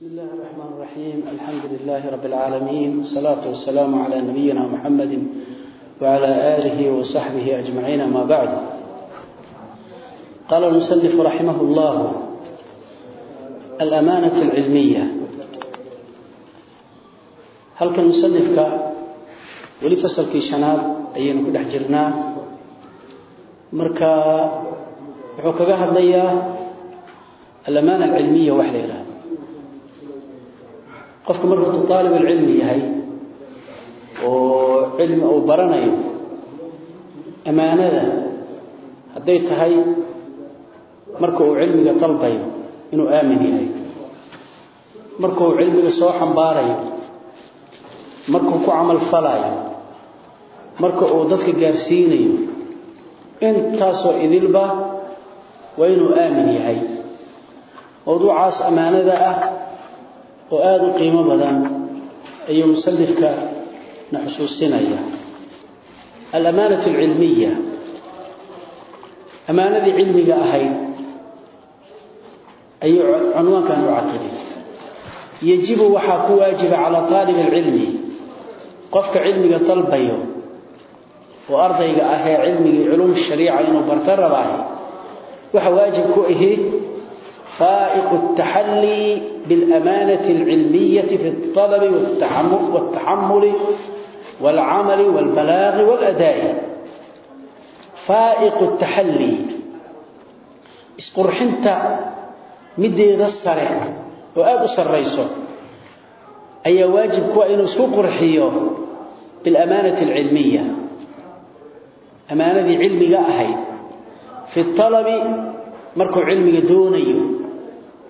بسم الله الرحمن الرحيم الحمد لله رب العالمين والصلاة والسلام على نبينا محمد وعلى آله وصحبه أجمعين ما بعد قال المسلف رحمه الله الأمانة العلمية هل كان مسلفك ولي فصل كي شناب أيين كل حجرنا مركا وحكا هذا الأمانة العلمية وحليلها qofku markuu taalib cilmi yahay oo cilmi uu baranayo amaanada hadday tahay marka uu cilmiga dalbayo inuu aamin yahay. Marka uu cilmiga soo xambaarayo markuu ku camal falayo marka uu dadka gaarsiinayo intaasoo idilba waa inuu aamin yahay. Mawduucaas amaanada ah oo aada u qiimo badan ayuu musanifka na xusuusinaya alamaanatu alcilmiya. Amaanadii cilmiga ahayd ayuu cunwaankan u caqiday. Yajibu waxaa ku waajiba calaa taalib alcilmi. Qofka cilmiga dalbayo oo ardayga ah ee cilmigii culum shariica inuu barta rabaahay waxa waajib ku ahi فائق التحلي بالأمانة العلمية في الطلب والتحمل والعمل والبلاغ والأداء فائق التحلي اسقرحنت مدي السرع وآد سريسه أي واجب كوائن اسقرحيه بالأمانة العلمية أمانة علمي أهي في الطلب مركو علمي دونيه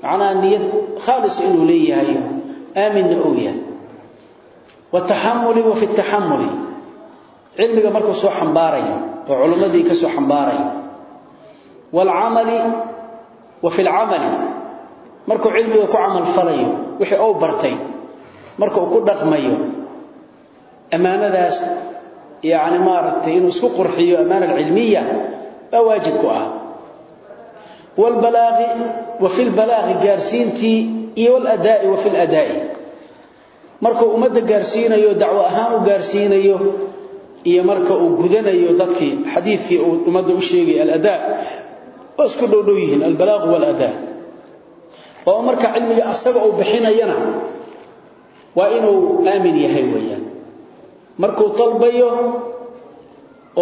macnaha niyad khaalis inuu leeyahay. Aaminna ou yahay. Wataxamuli wa fi taxamuli cilmiga markuu soo xambaaraya oo culimmadii ka soo xambaaraya walcamali wa fi lcamali markuu cilmiga ku camalfalayo wixii ou bartay marka uu ku dhaqmayo ammaanadaas yacni maaragtay inuu isku qurxiyo wafi lbalaaqi gaarsiintii iyo wladaai wafi ladaai markuu ummadda gaarsiinayo dacwo ahaan u gaarsiinayo iyo marka uu gudanayo dadkii xadiidkii uu ummadda u sheegay aladaa waa isku dhowdhow yihiin albalaaqu waaladaa oo marka cilmiga asaga uu bixinayana waa inuu aamin yahay weeyaan. Markuu dalbayo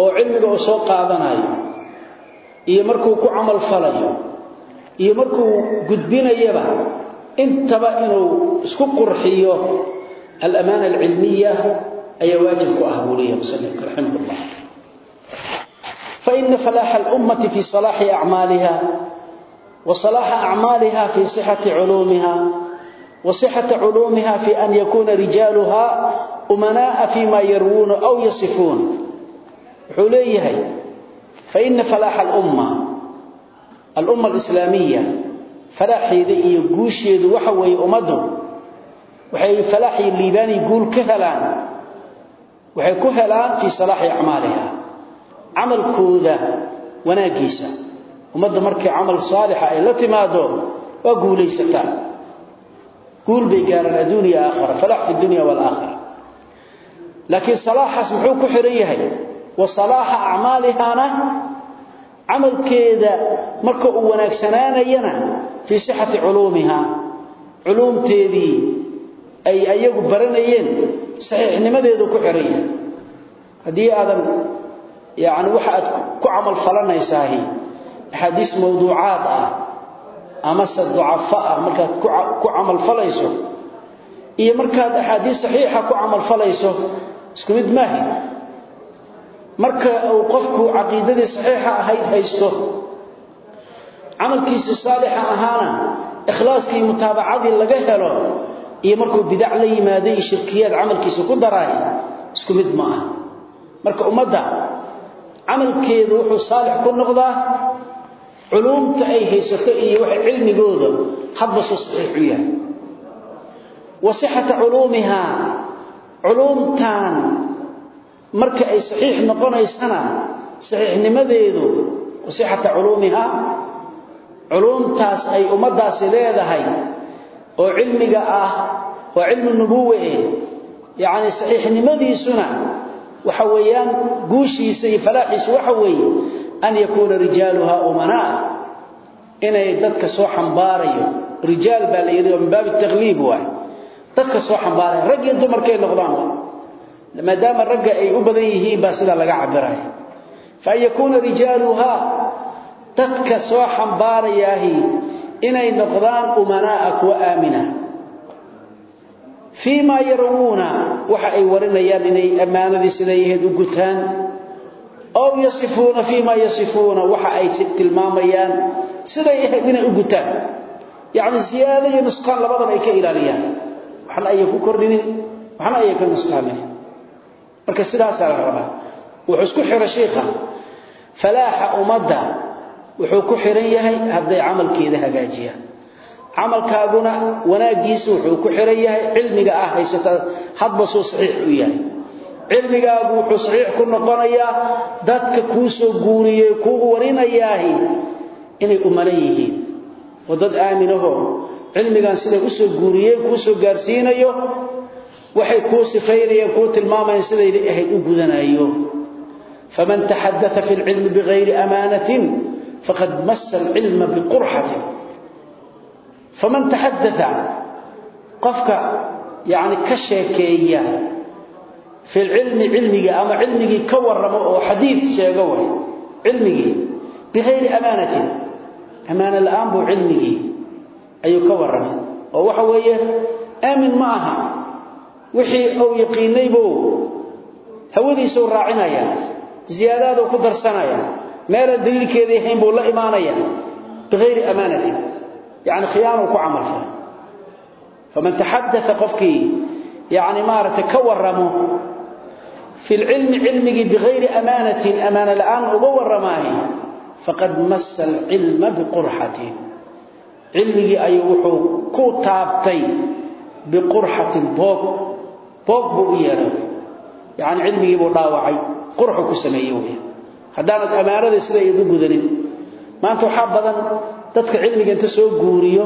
oo cilmiga uu soo qaadanayo iyo markuu ku camal iyo markuu gudbinayaba intaba inuu isku qurxiyo alamaana alcilmiya ayaa waajib ku ah buu leeyahay musanifka raximah llah faina falaaxa alummati fii salaaxi acmaaliha wa salaaxa acmaaliha fii sixati culuumiha wa sixata culuumiha fii an yakuuna rijaaluha umanaa'a fii maa yarwuuna aw yasifuun. Wuxuu leeyahay faina falaaxa alumma الأمة الإسلامية فلاحي ذي يقوشي ذو وحوي أمده وحي فلاحي الليباني يقول كهلان وحي كهلان في صلاح أعمالها عمل كوذا وناقيسة ومده مركي عمل صالحة التي ما دور وقولي ستان قول بيقارن الدنيا آخر فلاح في الدنيا والآخرة لكن صلاح اسمحوك حريه وصلاح أعمالها camalkeeda marka uu wanaagsanaanayana fii sixati culuumiha culuumteedii ay ayagu baranayeen saxiixnimadeedu ku xiran yahay. Haddii aadan yani waxa aad ku camal falanaysaahi axaadiis mawduucaad ah amase ducafo ah markaad ku camal falayso iyo markaad axaadiis saxiixa ku camal falayso isku mid maahi marka uu qofku aqeedadii saxiixa ahayd haysto amalkiisa saalixa ahaana ikhlaaskii mutaabacadii laga helo iyo markuu bidaac la yimaaday shirkiyad amalkiisa ku daray isku mid ma aha. Marka umada amalkeedu wuxuu saalix ku noqdaa culumta ay haysato iyo wax cilmigooda hadba soo saxiix u yahay. Wasihata culumiha culumtan marka ay saxiix noqonaysana saxiixnimadeedu wasixata culuumiha culumtaas ay ummadaasi leedahay oo cilmiga ah waa cilmu nubuwa eh yani saxiixnimadiisuna waxa weeyaan guushiisa iyo falaaxiisu waxa weeye an yakuuna rijaaluha umanaa inay dadka soo xambaarayo. Rijaal baa la yidhi oo min baabi takhliib waay. Dadka soo xambaaraya rag iyo dumarkay noqdaan maadaama ragga ay u badan yihiin baa sidaa laga cabiraya fa an yakuuna rijaaluha dadka soo xambaarayaahi inay noqdaan umanaa'a kuwa aamina. Fii maa yarawuuna waxa ay warinayaan inay ammaanadii siday ahayd u gutaan. Ow yasifuuna fii maa yasifuuna waxa ay tilmaamayaan siday ahayd inay u gutaan. Yacni ziyaado iyo nusqaan labadaba ay ka ilaaliyaan. Waxna ayan ku kordhinin waxna ayan ka marka sidaasaa la rabaa. Wuxuu isku xira shiikha falaaxa ummadda wuxuu ku xiran yahay hadday camalkeeda hagaajiyaan. Camalkaaguna wanaagiisu wuxuu ku xiran yahay cilmiga ah haysata. Hadba suu saxiix u yahay. Cilmigaagu wuxuu saxiix ku noqonayaa dadka kuu soo guuriyey kuu warinayaahi inay umana yihiin. Oo dad aaminaho cilmigan siday u soo guuriyeen kuu soo gaarsiinayo waxay kuu sifaynayeen kuu tilmaamayeen siday ahayd u gudanayo faman taxadaa fi lcilmi bigayri amaanatin faqad masa alcilma biqurxatin. Faman taxadaa qofka yani ka sheekeeya fi lcilmi cilmigii ama cilmigii ka waramo oo xadiid sheego way cilmigii bigayri amaanatin amaano la'aan buu cilmigii ayuu ka warramay. Oo waxa weeye aamin ma aha wixii uu yaqiinay buu hawadiisuu raacinaya ziyaadaaduu ku darsanaya meelaan daliilkeedii ahayn buu la imaanaya bigayri amaanatin yani khiyaanuu ku falay faman taxadaa qofkii yani maaragtay ka waramo fi lcilmi cilmigii bigayri amaanatin amaano la'aan uga warramaayo faqad massa alcilma biqurxatin. Cilmigii ayuu wuxuu ku taabtay boog buu u yeehay yani cilmigii buu dhaawacay. Qurxu ku sameeyey wey haddaanad ammaanada sida igu gudanin maanta waxaa badan dadka cilmiga inta soo guuriyo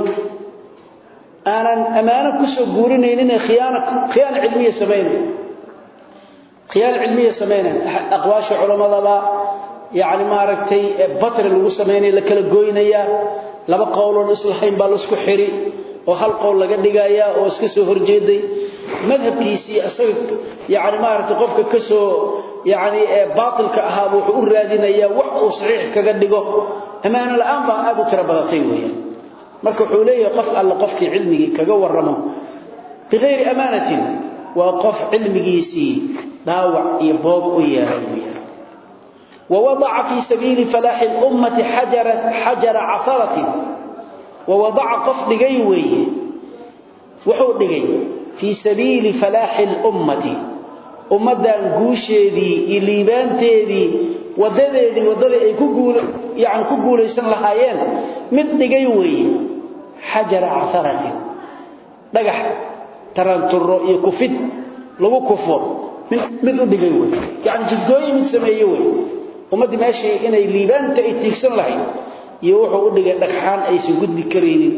aanan ammaano ku soo guurinayninee khiyaana khiyaana cilmiya samaynayo khiyaana cilmiya samaynayo aqwaasha culamadaba yacni maaragtay batri lagu samaynaya la kala goynayaa laba qowloon islahayn baa la isku xiri oo hal qowl laga dhigayaa oo iska soo madhabkiisii asaga yani maaragtay qofka ka soo yani baatilka ahaaba wuxuu u raadinayaa wax uu saxiix kaga dhigo ammaano la'aan baa aad u tiro badatay weeyaan marka wuxuu leeyahay qof alla qofkii cilmigii kaga warramo bigayri amaanatin waa qof cilmigiisii dhaawac iyo boog u yeelay weeyaan ووضع في سبيل فلاح الأمة حجر, حجر عثرة ووضع قف دقي ويه وحو دقي fii sabiili falaaxi اlummati ummaddan guusheedii iyo liibaanteedii wadadeedii waddadai ay yani ku guulaysan lahaayeen mid dhigay weeye xajara caharatin dhagax taranturo iyo kufid lagu kufo mid u dhigay wey yani jidgooyi mid sameeye wey ummaddii meeshii inay liibaanta ay tiigsan lahayd iyo wuxuu u dhagxaan aysan gudbi karaynin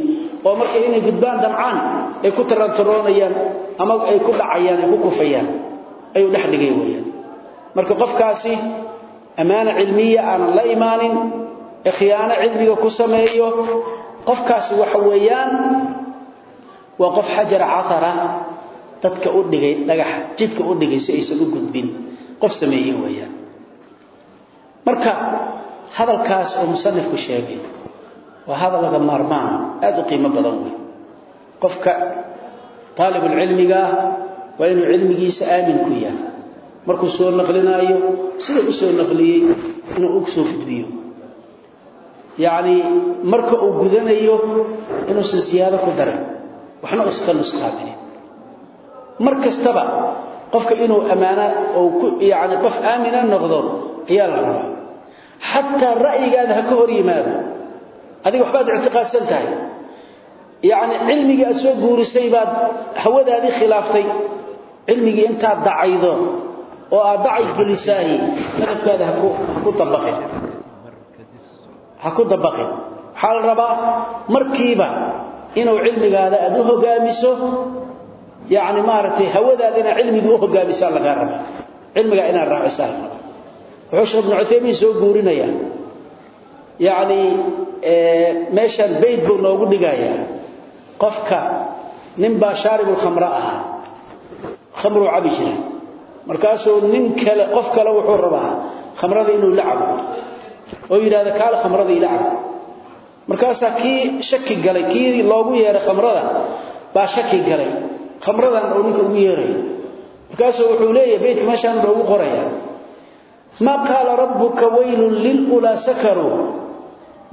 oo marka inay gudbaan damcaan ay ku tarantaroonayaan ama ay ku dhacayaan ay ku kufayaan ayuu dhex dhigay weyaan marka qofkaasi ammaana cilmiya aanan la imaanin ee khiyaano cilmiga ku sameeyo qofkaasi waxa weeyaan waa qof xajara cathara dadka u dhigay dhagax jidka u dhigay si aysan u gudbin qof sameeyey weeyaan. Marka hadalkaas oo musanifku sheegay waa hadal laga maarmaan aad u qiimo badan wey qofka taalibul cilmiga waa inuu cilmigiisa aamin ku yahay. Markuu soo naqlinaayo sida u soo naqliyey inuu u soo gudbiyo yacni marka uu gudanayo inuusan siyaado ku darin waxna uska nusqaaminin mar kastaba qofka inuu amaana oo ku yaani qof aamina noqdo hor yimaado adiga waxbaad i'tiqaadsan tahay yaani cilmiga aad soo guurisay baad hawadaadii khilaaftay. Cilmiga inta dacaydo oo aad dacay gelisaay madabkaada ha ku dabaqin. Waxa la rabaa markiiba inuu cilmigaada aad u hogaamiso yani maaragtay hawadaada inaad cilmiga u hogaamisaa lagaa raba cilmigaa inaad raacisaa la raba wuxuu sheekh ibnu cuthaymiin soo guurinayaa yacni meeshaan bayd buu noogu dhigayaa. Qofka ninbaa shaaribulkhamra ahaa. Khamruu cabi jira. Markaasuu nin kale qof kale wuxuu rabaa khamrada inuu la cabo. Oo yidhahda kaale khamrada ila cabo. Markaasaa kii shaki galay kii loogu yeeray khamrada baa shaki galay. Khamradan oo ninka ugu yeeray. Markaasuu wuxuu leeyahay beydka meeshaan noogu qoraya ma qaala rabbuka waylun lilulaa sakaruu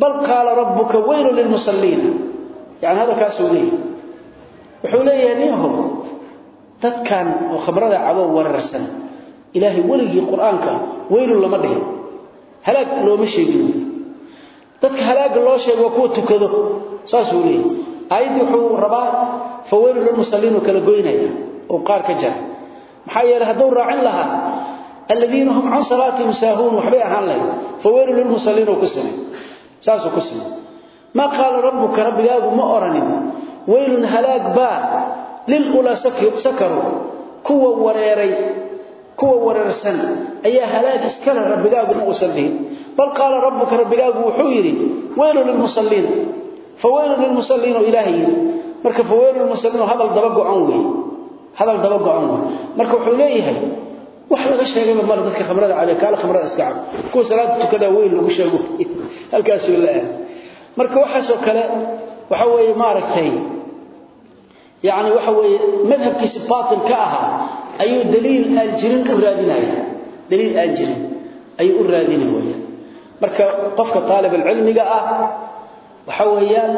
bal qaala rabbuka waylun lilmusalliina yani hadalkaasuu leeyahay. Wuxuu leeyahay ninhow dadkan oo khamrada cabo wararsan ilaahay weligii qur'aanka weylun lama dhihin. Halaag looma sheegin. Dadka halaaga loo sheego waa kuwa tukado saasuu leeyahy aayaddi wuxuu rabaa fa weylun lilmusalliin uu kala goynaya oo qaar ka jara. Maxaa yeelay hadduu raacin lahaa aladiina saasuu ku simay ma qaala rabbuka rabbigaagu ma oranin weylun halaag baa lilulaa sakaru kuwa wareeray kuwa wareersan ayaa halaag iskale rabbigaagu ma uusan dhihin. Bal qaala rabbuka rabbigaagu wuxuu yidhi weylun lilmusalliin fa weylun lilmusalliin oo ilaahay yidhi. Marka fa weylun lilmusalliin oo hadal daba go-an weeye. Hadal daba go-an wey marka wuxuu leeyahay wax laga sheegayba male dadka khamrada caliya kaala khamrada iska cabo. Kuwa salaada tukadaa weyn lagu sheego. Halkaasuu la aad marka waxaasoo kale waxa weeye maaragtay yani waxa weeye madhabkiisi baatil ka ahaa ayuu daliil aan u raadinaya. Daliil aan jirin ayuu u raadini weeyaan marka qofka taalib cilmiga ah waxa weeyaan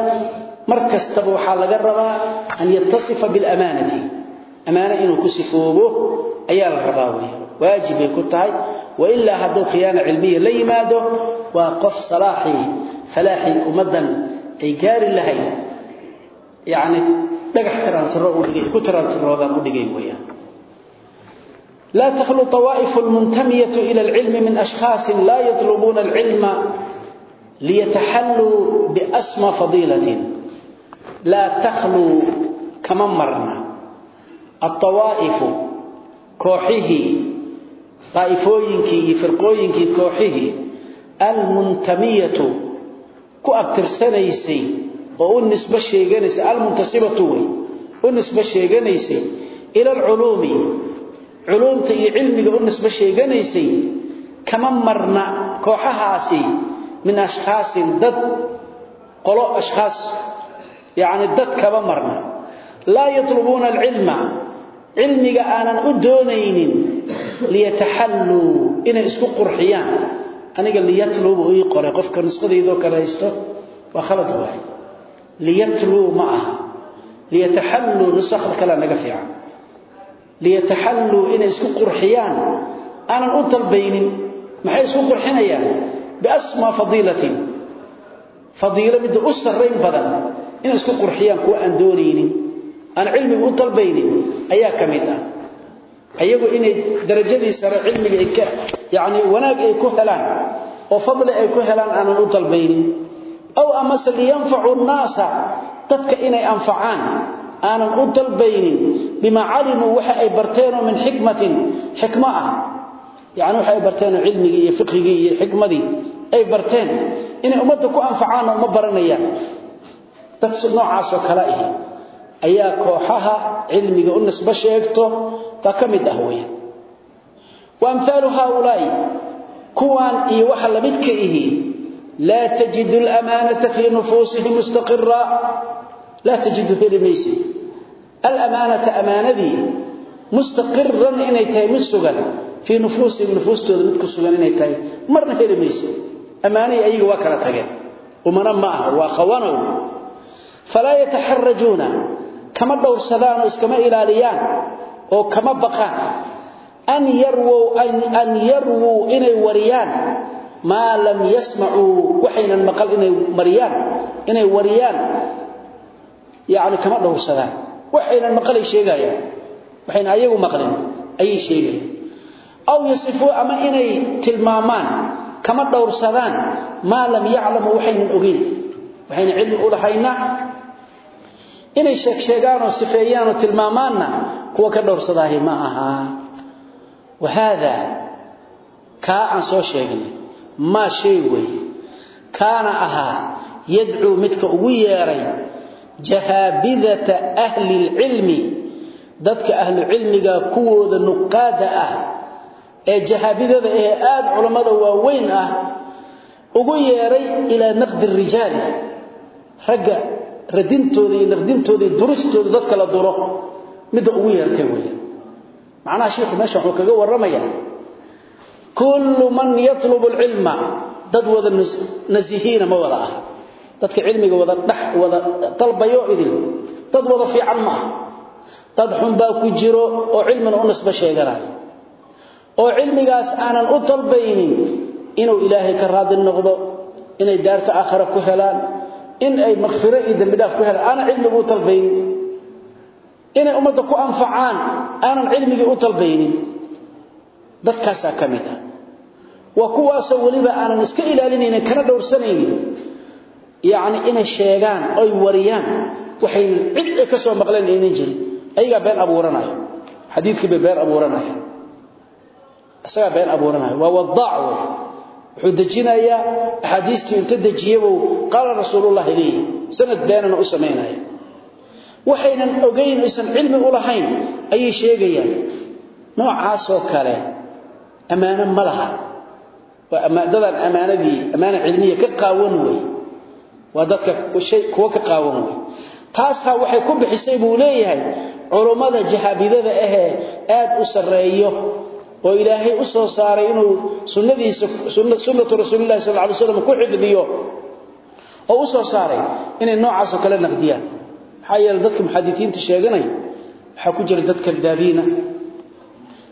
mar kastaba waxaa laga rabaa an yattasifa bilamanati amaana inuu ku ayaa la rabaa weeyaan waajib ay ku tahay wa ilaa hadduu khiyaana cilmiya la yimaado waa qof salaaxii falaaxii ummaddan ay gaari lahayd yacni dhagax tiraantiro udhigay ku tiraantiroodaan u dhigay weeyaan. Laa takhlu awaa'ifu lmuntamiyatu ila alcilmi min ashkhaasin laa yatlubuuna alcilma liyataxalluu biasma fadiilatin. Laa takhluu kama marna. Alawaa'ifu kooxihii daaifooyinkii iyo firqooyinkii kooxihii almuntamiyatu ku abtirsanaysay oo u nisbo sheeganaysay almuntasibatu wey u nisbo sheeganaysay ila alculuumi culuumta iyo cilmiga u nisbo sheeganaysay kama marna kooxahaasi min ashkhaasin dad qolo ashkhaas yacni dad kama marna. Laa yatlubuuna alcilma cilmiga aanan u doonaynin liyatahallu ina isku qurxiyaan. Aniga liyatlubu ii qore qofka nisqadaydo kala haysto waa khalad waay liyatlu ma ah liyatahallu nusakh kala naga fiican. Liyataxalluu inay isku qurxiyaan. Aanan u talbaynin maxay isku qurxinayaan? Biasmaa fadiilatin. Fadiilo midda u sarrayn badan inay isku qurxiyaan kuwa aan doonaynin. Aan cilmiga u talbaynin ayaa ka mid ah ayagu inay darajadii sare cilmiga ay ka yacni wanaag ay ku helaan oo fadli ay ku helaan aanan u talbaynin aw amase liyanfacu nnaasa dadka inay anfacaan aanan u dalbaynin. Bima calimu waxa ay barteen min xikmatin xikma ah. Yaani waxa ay barteen cilmigi iyo fiqhigi iyo xikmadii ay barteen. Inay ummadda ku anfacaan oo ma baranayaan. Dad noocaas oo kala ah ayaa kooxaha cilmiga u nisba sheegto ta kamid ah weeyaan wa amthalu haula'i kuwan iyo waxa la midka ihi la tajidu al-amanata fi nufusihim mustaqirra لا تجد هلميسي الأمانة أماندي مستقرا إني تاي مسوغان في نفوسهم نفوس تودمتك سوغان إني تاي مرنا هلميسي أماني أيها وكرة تغير ومن معه وأخوانه فلا يتحرجون كما دور سدان وكما إلاليان oo kama baqaan. An yarwow an yarwuu inay wariyaan maa lam yasmacuu waxaynan maqal inay mariyaan inay wariyaan yani kama dhowrsadaan. Waxaynan maqalay sheegaayaan waxayna ayagu maqlin ayay sheegayaan aw yasifuu ama inay tilmaamaan kama dhowrsadaan maa lam yaclamu waxaynan ogeyn waxayna cilmi u lahayna inay sheeg sheegaan oo sifeeyaan oo tilmaamaanna kuwa ka dhowrsadaahi ma aha. Wahada kaa aan soo sheegnay maa shay wey. Kaana ahaa yadcuu midka ugu yeeray jahaabidata ahli lcilmi dadka ahlu cilmiga kuwooda nuqaada ah ee jahaabidada ee aada culammada waaweyn ah ugu yeeray ilaa naqdi rijaali ragga radintooda iyo naqdintooda iyo duristooda dadka la duro midda ugu yeertay weya macnaha sheikhu meesha wuxuu kaga warramayaa kullu man yatlubu alcilma dad wada nasihiina ma wada aha. Dadka cilmiga wada dhex wada dalbayo idil dad wada fiican ma dad xun baa ku jiro oo cilmina u nisbo sheeganayo oo cilmigaas aanan u dalbaynin inuu ilaahay ka raadi noqdo inay daarta aakhira ku helaan in ay makfiro iyo dembi dhaaf ku helaan aanan cilmigu u dalbaynin inay ummadda ku anfacaan aanan cilmigii u dalbaynin dadkaasaa ka mid ah. Waa kuwaasoo weliba aanan iska ilaalinaynin kana dhowrsanaynin. Yacni inay sheegaan oy wariyaan waxaynan cid ay ka soo maqleen aynan jirin ayagaa been abuuranaya xadiidkii been abuuranaya isagaa been abuuranaya waa wadaac wuxuu dejinayaa axaadiistii inta dejiyabou qaala rasuulullahi leeyi sanad beenana u samaynaya waxaynan ogayn aysan cilmi u lahayn ayay sheegayaan. Noocaasoo kale ammaano ma laha. Waa dadaan ammaanadii ammaana cilmiya ka qaawan wey waa dadka kuwa ka qaawan wey taashaa waxay ku bixisay buu leeyahay culummada jahaabidada ahee aad u sarreeyo oo ilaahay u soo saaray inuu sunnadiisa sunnatu rasuulillahi sal lla ly slam ku xifdiyo oo u soo saaray inay noocaasoo kale naqdiyaan. Maxaa yeele dadka muxadisiinta sheeganaya waxaa ku jira dad kadaabiina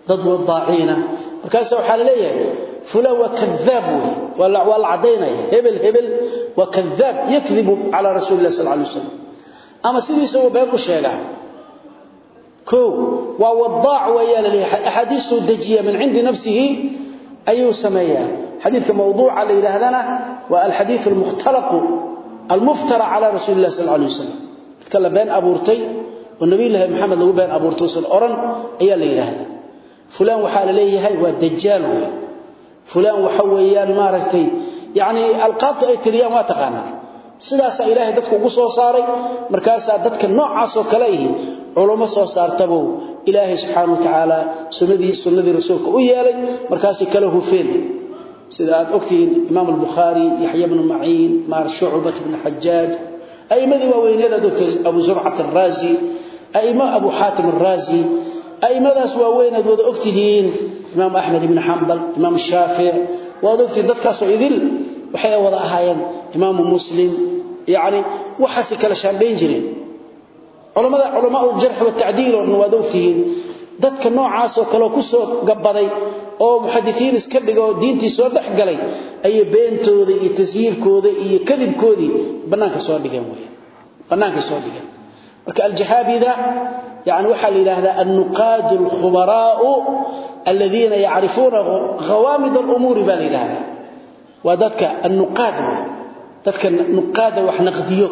dad wadaaciina. Markaasa waxaa la leeyahay fulan waa kadaab wey waa la caddaynaya. Hebel hebel waa kadaab yakdibu calaa rasuuli illahi sal alay wasalam ama sidiisagoo been u sheegaa axaadiistuu dejiya min cindi nafsihi ayuu sameeyaa. Xadiidka mawduuca la yidhaahdana waa alxadiid almukhtalaqu almuftara cala rasuuli illahi sal alay wasalam dadka la been abuurtay oo nabiyullaahi maxamed lagu been abuurtay usan oran ayaa la yidhaahdaa. Fulaan waxaa la leeyahay waa dajaal wey fulaan waxa weeyaan maaragtay yacni alqaabta ay tiriyaan waa taqaanaa. Sidaasaa ilaahay dadku ugu soo saaray markaasaa dadka noocaasoo kale ihi culummo soo saartabuu ilaahay subxaana wa tacaala sunnadii rasuulka u yeelay. Markaasay kala hufeen. Sida aad ogtihiin imaam albukhaari yaxya bnu maciin maar shucbat bnu xajaaj a'immadii waaweyneed aad ogtahay abu zurcat araazi a'immo abu xaatim araazi a'immadaas waaweyn aad wada ogtihiin imaam axmed ibni xambal imaam shaafic waad ogtihiin dadkaasoo idil waxay wada ahaayeen imaamu muslim. Yacni waxaasay kala shaandhayn jireen culamada culamaau jarx watacdiil oo dhan waad ogtihiin dadka noocaasoo kaleo ku soo gabaday oo muxadisiin iska dhiga oo diintii soo dhex galay ayay beentooda iyo tasyiirkooda iyo kadibkoodii bannaanka soo dhigeen wey bannaanka soo dhigeen. Marka aljahaabida yani waxaa la yidhaahdaa annuqaadu alkhubaraa'u aladiina yacrifuuna hawaamid alumuuri baa la yidhaahdaa. Waa dadka annuqaad dadka nuqaada wax naqdiyo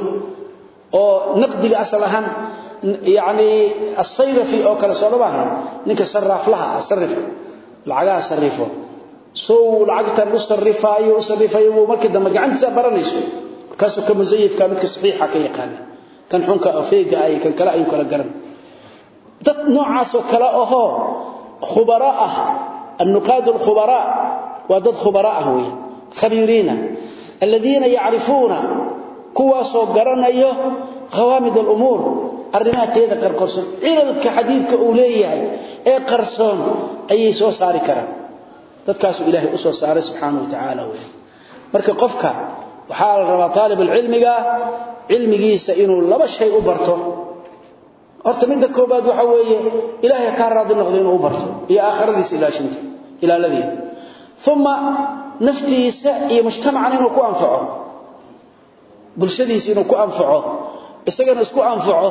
oo naqdiga asal ahaan yani asayrafi oo kale soo dhamaahan ninka saraaflaha ah sarifka lacagaha sarifo sow lacagtan u sarifaayo u sarifaayo buu markii dambe gacantiisa baranayso. Markaasuu ka musayifka midka saxiixa ka yaqaana. Kan xunka afeega ay kan kale ayuu kala garan. Dad noocaasoo kale ahoo khubara ah waa dad khubara ah weeyaan khabiiriina aladiina yacrifuuna kuwaasoo garanayo khawaamid alumuur arrimaha teeda qarqarsoon cilalka xadiidka uu leeyahay ee qarsoon ayay soo saari karaan. Dadkaasuu ilaahay u soo saaray subxaana wa tacaala wey marka qofka waxaa la rabaa taalibulcilmiga cilmigiisa inuu laba shay u barto. Horta midda koobaad waxa weeye ilaahay kaa raadi noqdo inuu u barto iyo aakhiradiisa ilaashinta ilaaladeeda uma naftiisa iyo mujtamacan inuu ku anfaco bulshadiisa inuu ku anfaco isagana isku anfaco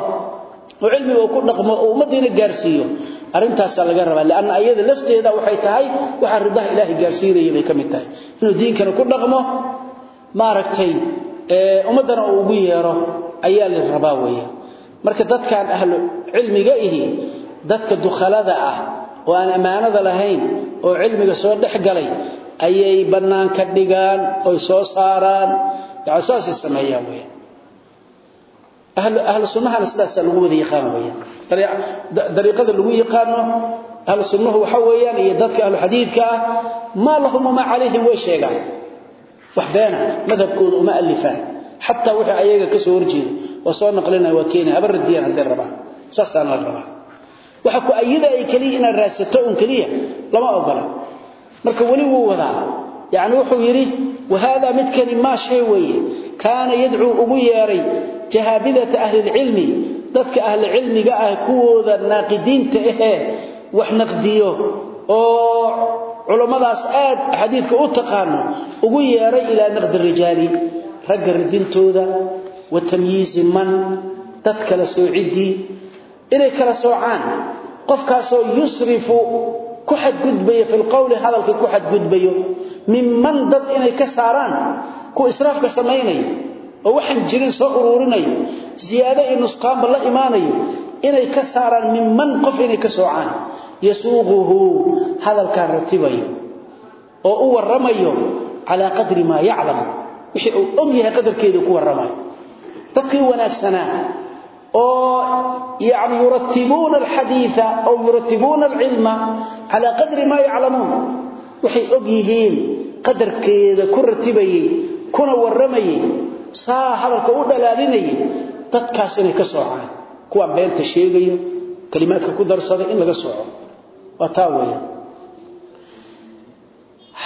oo cilmiga uu ku dhaqmo oo ummaddiina gaarsiiyo arrintaasaa laga rabaa lianna ayada lafteeda waxay tahay waxaa ridaha ilaahay gaarsiinaya bay ka tahay. Inuu diinkana ku dhaqmo maaragtay ummaddana uu ugu yeero ayaa la rabaa weeye marka dadkan ahlu cilmiga ihi dadka dukhalada ah oo aan amaanada lahayn oo cilmiga soo dhex galay ayay banaanka dhigaan oo soo saaraan yasaasi sameeyaan weeyaan. Ahlu sunnahana sidaas lagu wada yaqaan weeyaan. Dariiqada lagu yaqaano ahlu sunnuhu waxa weeyaan iyo dadka ahlu xadiidka ah ma lahum ma calayhim way sheegaan. Wax beena madhabkooda uma alifaan xataa wixii ayaga ka soo horjeedo oo soo naqlinaya waa keenay habar radiyaan haddii rabaa. Saasaan la rabaa. Waxa ku ayada ay kaliya inaad raadsato un kaliya lama ogola marka weli wuu wadaa. Yani wuxuu yidhi wahada midkani maa shay weeye. Kaana yadcuu ugu yeeray jahaabidata ahlilcilmi. Dadka ahlicilmiga ah kuwooda naaqidiinta ahee wax naqdiyo oo culammadaas aad xadiidka u taqaano ugu yeeray ilaa naqdi rijaali ragga ridintooda wa tamyiizi man dad kala soociddii inay kala soocaan. Qofkaasoo yusrifu ku xadgudbayo fi lqowli hadalka ku xadgudbayo minman dad inay ka saaraan kuwa israafka samaynaya oo waxaan jirin soo uruurinayo ziyaado iyo nusqaanba la imaanayo inay ka saaraan minman qof inay ka soocaan. Yasuuquhu hadalkaan ratibayo oo u warramayo calaa qadri maa yaclam wixii uu og yahay qadarkeeda ku warramayo. Dadkii wanaagsanaa oo yani yuratibuuna alxadiia aw yuratibuuna alcilma calaa qadri maa yaclamuun waxay og yihiin qadarkeeda ku ratibayey kuna warramayey saa hadalka u dhalaalinayay dadkaas inay ka soocaan kuwaan beenta sheegayo kalimaadka ku darsada in laga sooco. Waa taa weya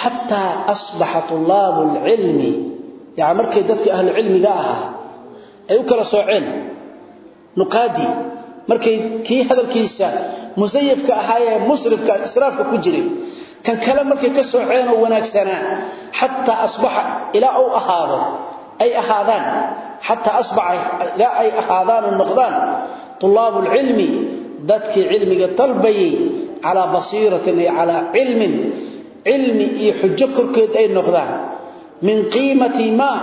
xataa asbaxa tulaabu alcilmi yani markay dadkii ahlucilmiga ahaa ay u kala sooceen. Nuqaadii markay kii hadalkiisa musayafka ahaayee musrifka israafka ku jiray kan kale markay ka sooceen oo wanaagsanaa xataa asbaxa ilaa uu ahaado ay ahaadaan xataa asbaxa ilaa ay ahaadaan oo noqdaan tulaabu lcilmi dadkii cilmiga dalbayay calaa basiiratin ay calaa cilmin cilmi iyo xujo korkeed ay noqdaan. Min qiimati maa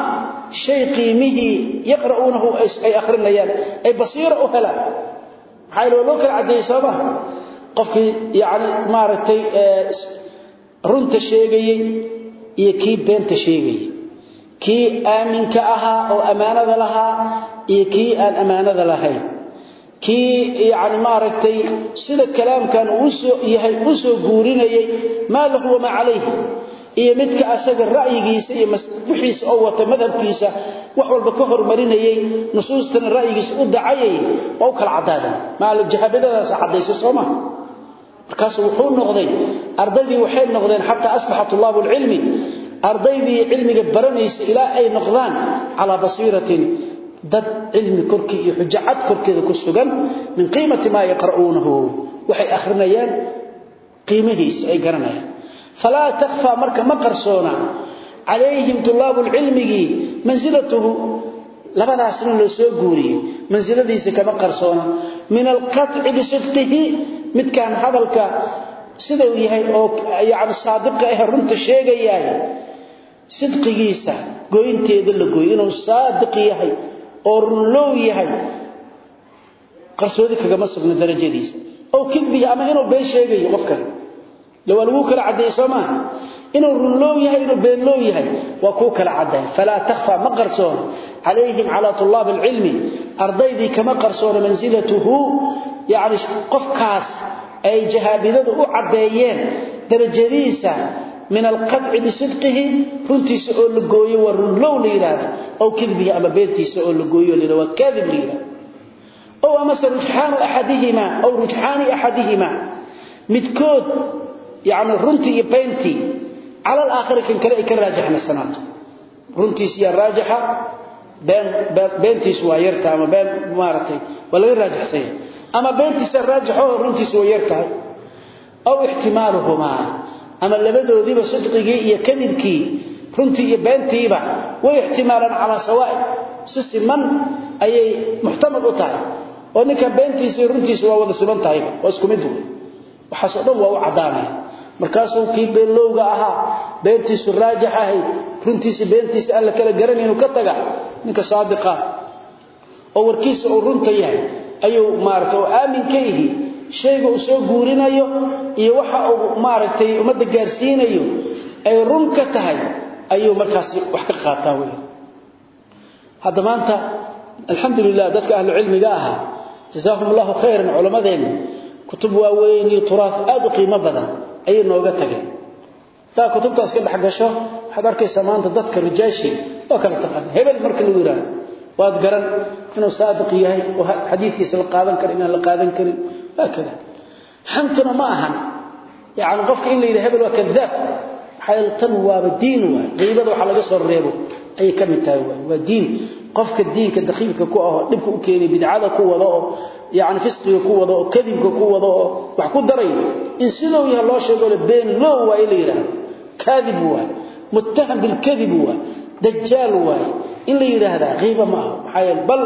shay qiimihii yaqra'uunahu ay akhrinayaan ay basiira u helaan. Maxaa ilo loo kala caddeeyey sooma qofkii yacni maaragtay runta sheegayey iyo kii beenta sheegayey. Kii aaminka ahaa oo ammaanada lahaa iyo kii aan ammaanada lahayn. Kii yacni maaragtay sida kalaamkan uu soo yahay u soo guurinayay maa lahu wamaa calayh iyo midka asaga ra'yigiisa iyo wixiisa oo wata madhabkiisa wax walba ka hormarinayay nusuustana ra'yigiisa u dacayay waa u kala cadaadan maala jahabadadaas caddaysay soo maha markaasu wuxuu noqday ardaydii waxay noqdeen xataa asbaxa tulaabu lcilmi ardaydii cilmiga baranaysa ilaa ay noqdaan calaa basiiratin dad cilmi korkii iyo xujo cad korkeeda ku sugan min qiimati maa yaqra'uunahu waxay akhrinayaan qiimihiisa ay garanayaan. Falaa takhfaa marka ma qarsoona calayhim tulaabu lcilmigii mansilatuhu labadaasna loo soo guuriyey mansiladiisa kama qarsoona. Min alqaطci bisidqihi midkaan hadalka sidau yahay oo yani saadiqa ah runta sheegayaay sidqigiisa goynteeda la gooyo inuu saadiq yahay oo runlow yahay qarsoodi kagama sugno darajadiisa. Ow kidbihi ama inuu been sheegayo qofkan. Waa lagu kala cadeeye soo maaha inuu runloow yahay inuu beenloow yahay waa kuu kala cadday falaa takhfa ma qarsoono calayhim calaa tulaab alcilmi. Ardaydii kama qarsoono mansilatuhu yani qofkaas ay jahaabidadu u caddeeyeen darajadiisa min alqaطci bisidqihi runtiisa oo la gooyo waa runlow la yidhaahda ow kidbihi ama beentiisa oo la gooyo la waa kaadib la yidhahda ow amase rujxaanu axadihima ow rujxaani axadihima. Midkood yani runtii iyo beentii cala alaakhari kan kale ay ka raajaxnasanaato runtiis yaa raajaxa beentiis waa yarta ama ama beentiisa raajaxo runtiis waa yar tahay. Aw ixtimaaluhumaa. Ama labadoodiiba sidqigii iyo kadibkii runtii iyo beentiiba way ixtimaalaan calaa sawaa'i si siman ayay muxtamal u tahay. Oo ninka beentiisa iyo runtiisa waa wada siman tahayba waa isku mid wey. Waxaasoo dhan waa u caddaanaya markaasuu kii beenlowga ahaa beentiisu raajax ahayd runtiisa beentiisa aan la uu runta yahay ayuu maaragtay oo aamin ka yihi shayga uu soo guurinayo iyo waxa uu maaragtay ummadda gaarsiinayo ay run ka tahay ayuu markaasi wax ka qaataa wey hadda maanta alxamdulilah dadka ahlu cilmiga ahaa jazaahum allahu khayran culammadeenna kutub waaweyn iyo turaaf aad u qiimo badan ayay nooga tageen. Taa kutubtaas ka dhex gasho waxaad arkaysaa maanta dadka rijaashi oo kala taqaana hebel marka lagu yidhaahdo waad garan inuu saadiq yahay oo xadiidkiisa la qaadan karo inaan la qaadan karin. Waa kada xantuna ma ahan. Yacni qofka in la hebel waa kadaab maxaa waaba diin waay. Qiibada waxa laga soo reebo ayay ka mid tahay waay. Waa diin. Qofka diinka dakiilka ku ahoo dhibka u keenay bidcada ku wada oo yani fisqiga ku wada oo kadibka ku wada oo wax ku daray. In sidoo yahay loo sheego le been loo waa in la yidhaahdo. Kaadib waay. Muttaham bilkadib waay dajaal waaye in la yiraahdaa qiiba ma aha. Maxaa yeelay bal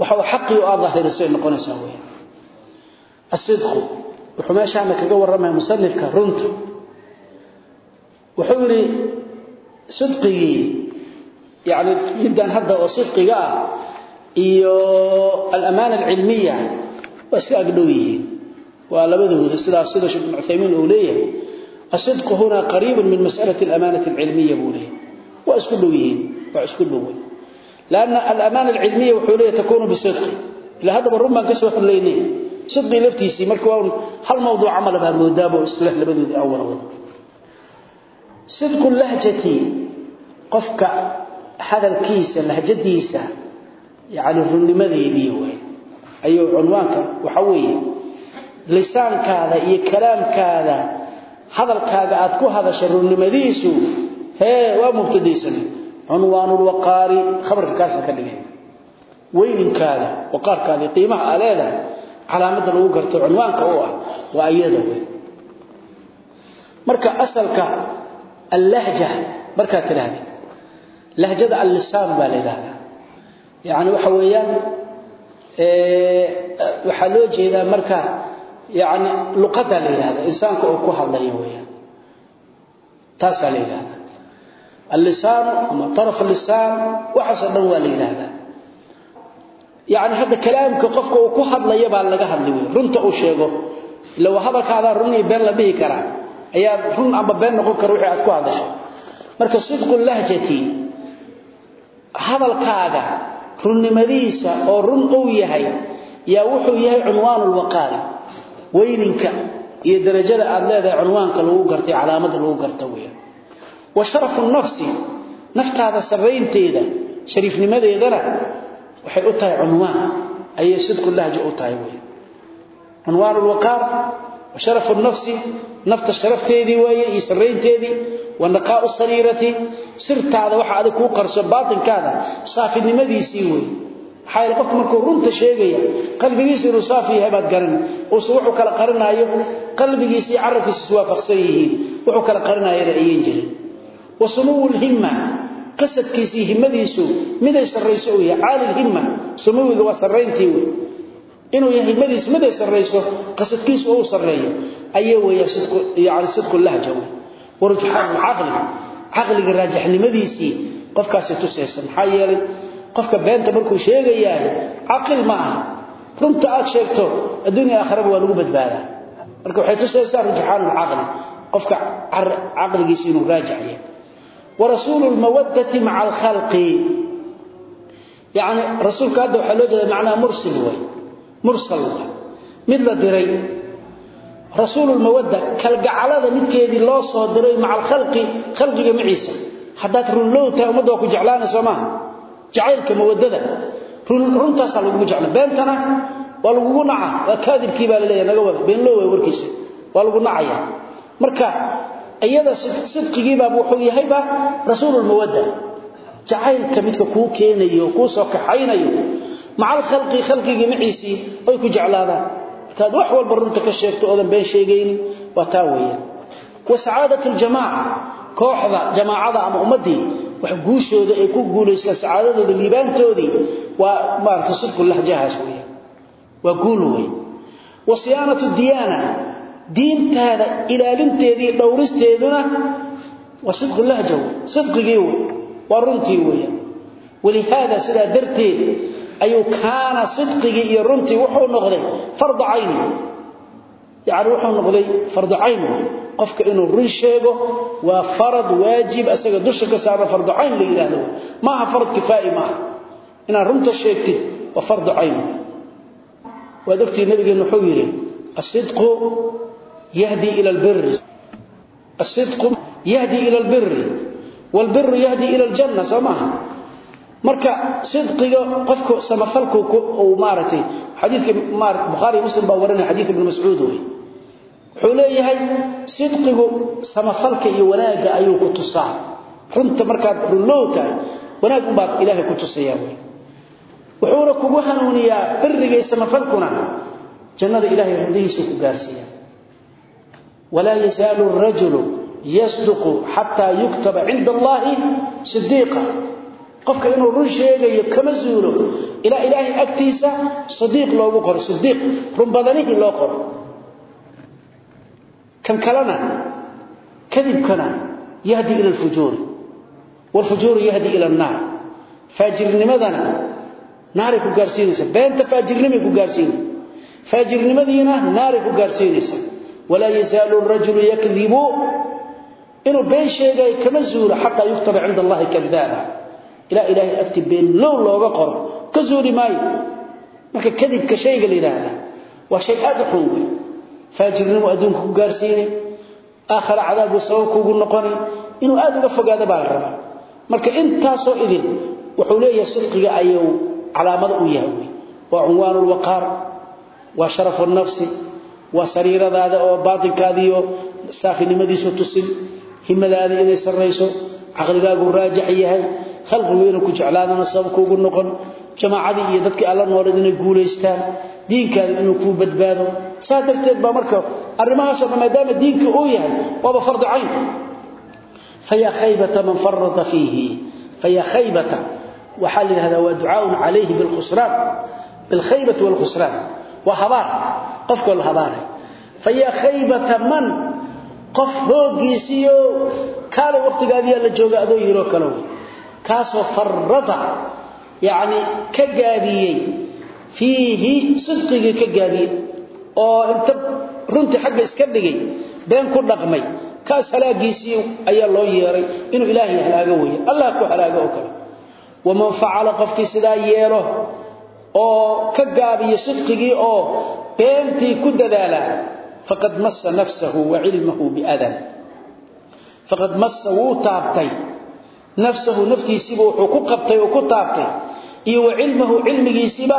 waxa uu xaqi oo aad dhahiriso noqonaysa weey asidqu wuxuu meeshaan kaga warramay musannifka runta. Wuxuu yiri sidqigi yaani midan hadda oo sidqiga ah iyo al-amana al-ilmiya waxa ag dhow yihiin. Waa labadooda sida sida Sheikh Ibn Uthaymeen uu leeyahay asidqu huna qariib min mas'alati al-amanati al-ilmiya buu leeyahay waa isku dhow yihiin. Waa isku dhow laana al-amana wuxuu leeyahay takoonu bisidqi. Ila hadaba rumaan ka soo xuleynay sidqi laftiisi marka waa hal mawduuc amal baa moodaabo isla labadoodi awal sidqu lahjati qofka hadalkiisa lahjadiisa yaani runnimadeedii way. Ayo unwaanka waxa weeye lisaankaada iyo kalaamkaada hadalkaaga aad ku hadashay runnimadiisu hee waa mubtadaysane cunwaanulwaqaari khabarka kaasan ka dhigay. Weyninkaada waqaarkaada qiimaha aa leedahay calaamadda lagu garto cunwaanka u ah waa iyada wey marka asalka allahja markaad tidhaahda lahjada allisaan baa la yidhaahdaa. Yani waxa weeyaan waxaa loo jeedaa marka yani luqaddaa la yidhahda insaanka oo ku hadlaya weyaan taasaa la yidhahda allisaan ama araf lisaan waxaasoo dhan waa la yidhaahdaa. Yani hadda kalaamka qofka uu ku hadlaya baa laga hadli wey runta uu sheego ila waa hadalkaadaa runii been la dhihi karaa. Ayaa run amba been noqon kara wixii aad ku hadasho. Marka sidqu lahjati hadalkaaga runnimadiisa oo run uu yahay yaa wuxuu yahay cunwaan lwaqaari weyninka iyo darajada aad leedahay cunwaanka lagu gartay lagu garta wa sharafu nafsi naftaada sabaynteeda shariifnimadeedana waxay u tahay cunwaan ayay sidku lahji u tahay wy cunwaan lwaqaar wa sharafu nafsi nafta sharafteedii weeye iyo sarraynteedii wa naqaau sariirati sirtaada waxa adig kuu qarso baatinkaada saafinimadiisii wey maxaa yaele qofku markuu runta sheegaya qalbigiisa inuu saafi yahay baad garan uusu wuxuu kala qarinaayo qalbigiisa iyo carabkiisa iswaafaqsan yihiin wuxuu kala qarinayana ayay wa suluwu lhimma qasadkiisii himadiisu miday sarrayso uu yahay caali lhimma suluwiga waa sarrayntii wey inuu yahay himadiisu miday sarrayso qasadkiisu oo u sarreeyo ayaa weeyaa sidku yani sidku lahja wey wa rujxaanu lcaqli caqliga raajaxnimadiisii qofkaasi tusaysa maxaa yeelay qofka beenta markuu sheegayaa caqil ma aha runta aad sheegto adduunya aakharaba waa lagu badbaadaa marka waxay tusaysaa rujxaanu warasuulu lmawadati maca alkhalqi. Yani rasuulka hadda waxaa loo jeeda macnaha mursil wey mursal wa mid la diray rasuulu lmawadda kalgacalada midkeedii loo soo diray maca alkhalqi khalqiga maciisa haddaad runlow tahay ummadda waa ku jeclaana soo maaha. Jacaylka mawadada runtaasaa lagugu jecla beentana waa lagugu naca waa iyada sidqigii baa wuxuu yahay ba rasuulul mawadda jacaylka midka ku keenayo ku soo kaxaynayo macal khalqi khalqiga maciisi ay ku jeclaadaan. Kaad wax walba runta ka sheegto oo been sheegayni waa taa weeyaan. Wa saadatu jamaa kooxda jamaacada ama ummadii wax guushooda ay ku guuleystaan saadadooda liibaantoodii waa maarta sidku lahjahaas weeyaan. Waa guul weey wa siyaanatu diyana diintaada ilaalinteedii dhowristeeduna waa sidqu lahja wey sidqigii wey waa runtii weeyaan. Walihaada sidaa darteed ayuu kaana sidqigii iyo runtii wuxuu noqday fardu cayni. Yacni wuxuu noqday fardu cayn qofka inuu run sheego waa farad waajib asaga dusha ka saaran fardu cayn la yidhaahdo. Maaha farad kifaa'i maaha. Inaad runta sheegtid waa fardu cayn waa dogtii nabigeen wuxuu yidhi asidqu ila albiri asidqu yahdi ila albiri walbiru yahdi ila aljanna soo maaha marka sidqiga qofku samafalku uu maaragtay xadiidka bukhaari muslim baa warinaya xadiid ibn mascuud wey wuxuu leeyahay sidqigu samafalka iyo wanaagga ayuu ku tusaa runta markaad runlow tahay wanaag unbaad ilaahay ku tusayaa wey wuxuuna kugu hanuuniyaa biriga iyo samafalkuna walaa yazaalu rajulu yasduqu xataa yuktaba cinda allahi sidiiqa qofka inuu run sheegayo kama zuulo ilaa ilaahay agtiisa sadiiq loogu qoro sidiiq run badanihii loo qoro kan kalena kadibkana yahdi ila alfujuuri waalfujuuru yahdi ila annaar faajirnimadana naaray ku gaarsiinaysa beenta faajirnimay ku gaarsiinaysa faajirnimadiina naaray ku gaarsiinaysa walaa yazaalu rajulu yakdibu? Inuu been sheegayo kama zuulo xataa yuktaba cinda allahi kadaaba ilaa ilaahay agti been low looga qoro. Ka zuuli maayo. Marka kadibka shayga la yidhaahda waa shay aad u xun wey faajirnimo adduunka ku gaarsiinay aakhara cadaab buu sabab kuugu noqonay inuu aad uga fogaado baa la rabaa. Marka intaasoo idin wuxuu leeyahay sidqiga waa sariiradaada oo baatinkaadiiyo saafinimadiisu tusin himadaada inay sarrayso caqligaagu raajix yahay khalqigu inuu ku jeclaadana sabab kuugu noqon jamaacadii iyo dadkii alla nooleed inay guulaystaan diinkaada inuu kuu badbaado. Saa darteed marka arrimahaasoo dhan diinka uu yahay waaba fardu cayn. Fayaa khaybata man farada fiihi. Fayaa khaybata waxaa la yidhahdaa waa ducaaun calayhi bilkhusraan bilkhaybati waalkhusraan habaar. Qofkoo la habaaray. Fayaa khaybata man? Qof hooggiisiiyo kaalay wakhtigaadiyaa la jooga adoo yiroo kale wey kaasoo farada yacni ka gaabiyey fiihi sidqigii ka gaabiyey oo inta runtii xagga iska dhigay been ku dhaqmay kaas halaagiisii ayaa loo yeeray inuu ilaahay halaago weeye. Allah ku halaago oo ka gaabiyo sidqigii oo beentii ku dadaala faqad massa nafsahu wa cilmahu biadan. Faqad massa wuu taabtay. Nafsahu naftiisiiba wuxuu ku qabtay oo ku taabtay iyo wa cilmahu cilmigiisiiba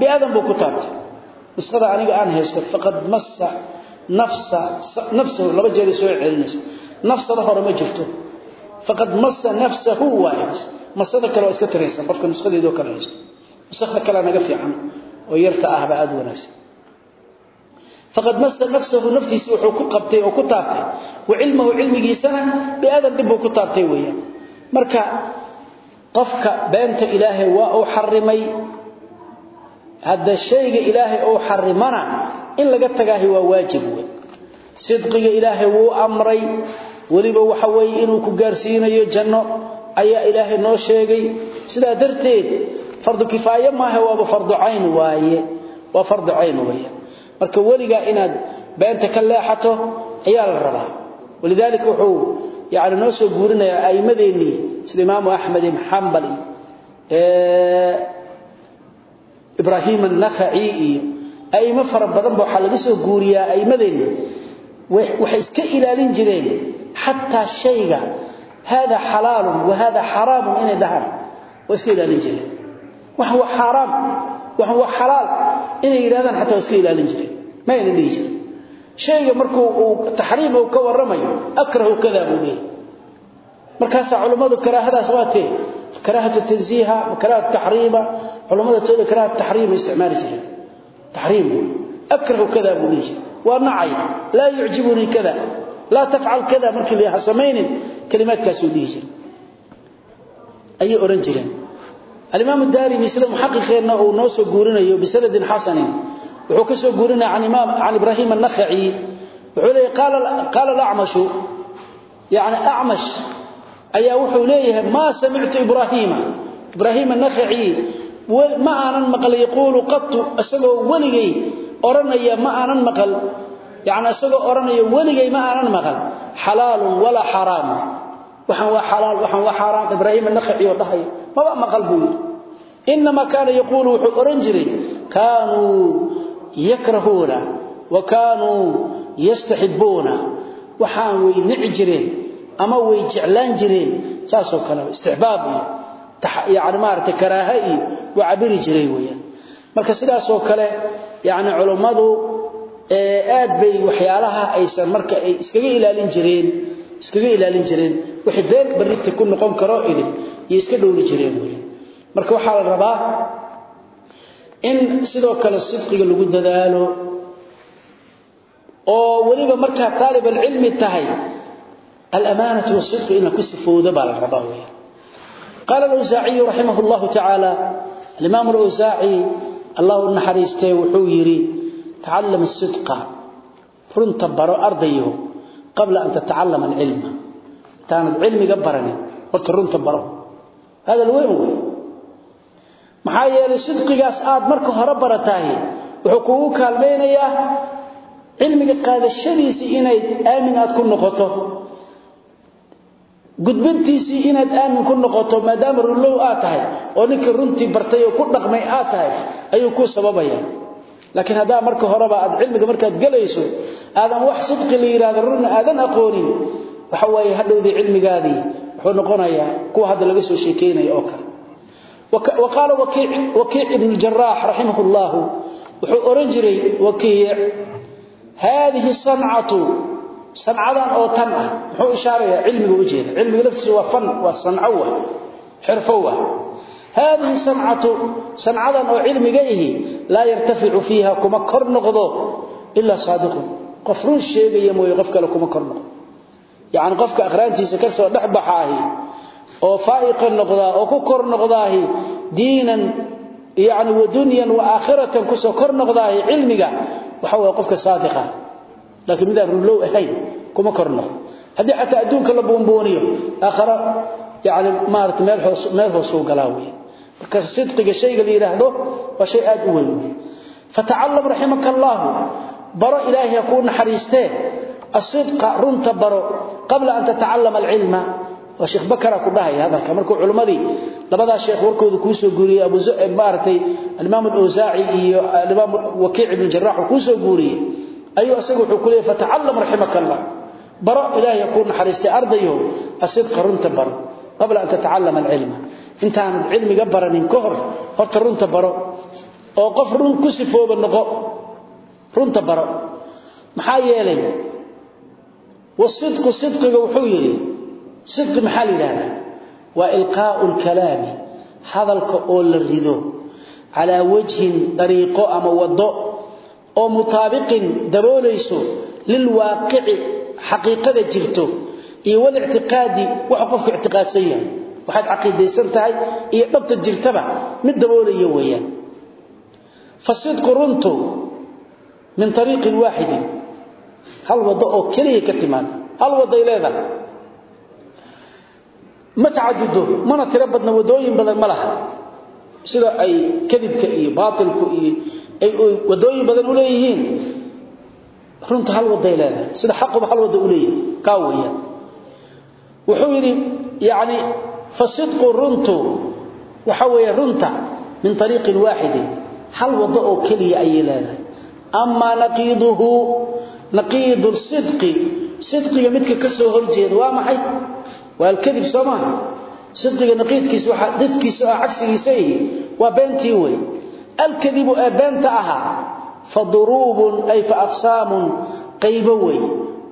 biadan buu ku taabtay. Nusqada aniga aan haysto faqad massa nafsa nafsahu laba jeer soo celinaysa nafsada hore ma jirto. Faqad massa nafsahu waaye masada kale waa iska tiraysan qofka nusqadeedoo kale haysto nusakda kale naga fiican oo yarta ahba aada wanaagsan. Faqad massa nafsahu naftiisii wuxuu ku qabtay oo ku taabtay wa cilmahu cilmigiisana biadan dhib buu ku taabtay weeyaan. Marka qofka beenta ilaahay waa uu xarimay hadda shayga ilaahay uu xarimana in laga tagaahi waa waajib wey sidqiga ilaahay wuu amray weliba waxa weeye inuu ku gaarsiinayo janno ayaa ilaahay noo sheegay. Sidaa darteed fardu kifaaye maaha waaba fardu cayn waaye. Waa fardu cayn weeye marka weligaa inaad beenta ka leexato ayaa la rabaa. Walidaalika wuxuu yani noo soo guurinayaa a'immadeennii sida imaamu axmed ibn xambal iyo ibraahim annakhaci iyo a'immo fara badanba waxaa laga soo guuriyaa a'immadeenni waxay iska ilaalin jireen xataa shayga hada xalaalun wa hada xaraamun inay dhahaan. Waa iska ilaalin jireen wax waa xaaraam wax waa xalaal. Inay yidhahdaan xataa iska ilaalin jireen ma aynan dhihi jirin. Shayga markuu uu taxriim uu ka warramayo akrahu kada buu leeyahy markaasaa culummadu karaahadaas waa tee karaahatu tansiiha karaahatu taxriima culummada tooda karaahatu taxriima isticmaali jireen. Taxriim akrahu kada buu leeyahy waa nacay. Laa yucjibunii kada laa tafcal kada markii la ha samaynin kalimaadkaasuu dhihi jiray. Ayay odhan jireen alimaam daarimi sida muxaqiqeenna uu noo soo guurinayo bisanadin xasanin wuxuu ka soo guurinaya can ibraahim an-nakhai. Wuxuu leeyahay qaala al-a'mashu yani a'mash ayaa wuxuu leeyahay ma sami'tu ibraahima ibraahim an-nakhai ma aanan maqal yaquulu qattu isagoo weligay oranaya ma aanan maqal. Yani isagoo oranaya weligay ma aanan maqal. Xalaalun walaa xaraam. Waxaan waa xalaal waxaan waa xaraam ibraahim an-nakhai oo dhahay maba maqal buu yiri inma kaana yaquulu wuxuu oran jiray kaanuu yakrahuuna wa kaanuu yastaxibuuna waxaan way nici jireen ama way jeclaan jireen saasoo kale istixbaab iyo yani maaragtay cabiri jiray sidaasoo kale yani aad bay waxyaalaha aysan marka ay iskaga ilaalin jireen iskaga ilaalin jireen. Wixii been barrita ku noqon karo idin iyo iska dhowri jireen weeyaan marka waxaa la rabaa in sidoo kale sidqiga lagu dadaalo oo weliba markaa taalib alcilmi tahay alamaanatu wasidqu inaa ku sifowda baa la rabaa weeyaan qaala alawsaaciyu raximah allahu tacaala alimaamu alawsaaci allahu naxariistee wuxuu yidhi tacallam asidqa runta baro ardayo qabla an tatacallama alcilma intaanad cilmiga baranin horta runta baro hadal weyn wey maxaa yeelay sidqigaas aad marka hore baratahay wuxuu kugu kaalmaynayaa cilmiga qaadashadiisii inayd aamin aad ku noqoto. Gudbintiisii inaad aamin ku noqoto maadaama runlow aad tahay oo ninkii runtii bartay oo ku dhaqmay aad tahay ayuu ku sababaya laakiin haddaa marka horeba aad cilmiga markaad gelayso aadan wax sidqi la yidhahdo runna aadan aqoonin waxa waaye hadhowdii wuxuu noqonayaa kuwa hadda laga soo sheekeynaya oo kale وقال وكيع وكيع ابن الجراح رحمه الله وحو أرنجري وكيع هذه الصنعة صنعة أو تنعة وحو إشارة علمي وجهد علمي نفسه وفن والصنعوة حرفوة هذه صنعة صنعة أو علمي جيه لا يرتفع فيها كما كرنغضو إلا صادق قفرون الشيء يموي غفك yani qofka aqraantiisa ka soo dhex baxaahi oo faa'iqa noqdaa oo ku kor noqdaahi diinan yani wa dunyan wa aakhiratan ku soo kor noqdaahi cilmiga waxa waa qofka saadiqa. Laakiin midaan runlow ahayn kuma korno. Haddii xataa adduunka la buunbuuniyo aakhara yani maarata meel hoosuu galaa wey marka sidqiga shayga asidqa runta baro qabla an tatacallama alcilma. Waa sheekh bakara ku dhahay hadalka. Markuu culimadii labada sheekh warkooda ku soo guuriyay abu zu'ab maartay al-imam al-awza'i iyo al-imam waki' ibn jarrah ku soo guuriyay ayu asagu wuxuu ku leeyahay fata'allam rahimakallah baro ilaahi ku naxariistay ardayo asid qarunta baro qabla an tata'allama al-ilma intaan cilmiga baranin ka hor horta runta wasidqu sidqiga wuxuu yidhi sidqi maxaa la yidhaahdaa waa ilqaa'u lkalaami hadalka oo la rido calaa wajhin dariiqo ama waddo oo mutaabiqin daboolayso lilwaaqici xaqiiqada jirto iyo walictiqaadi wuxuu qofku ictiqaadsan yahay. Waxaad caqiidaysan tahay iyo dhabta jirtaba mid daboolaya weeyaan hal wado oo keliya ka timaada hal waday leedahay. Ma tacadudo mana tiro badna wadooyin badan ma laha. Sida ay kadibka iyo baatilku iyo ay wadooyin badan u leeyihiin. Runta hal waday leedahay. Sida xaquba hal wada u leeyahay kaa weeyaan. Wuxuu yidhi yacni fasidqu runtu waxa weeye runta min ariiqin waaxidin hal wado oo keliya ayay leedahay. Amaa naqiiduhu naqiid sidqi. Sidqiga midka ka soo horjeeda waa maxay? Waa alkadib soo maaha sidqiga naqiidkiisa waxa dadkiisa oo cagsigiisa yihi waa beentii wey alkadibu ee beenta ahaa fa duruubun ay fa aqsaamun qaybo wey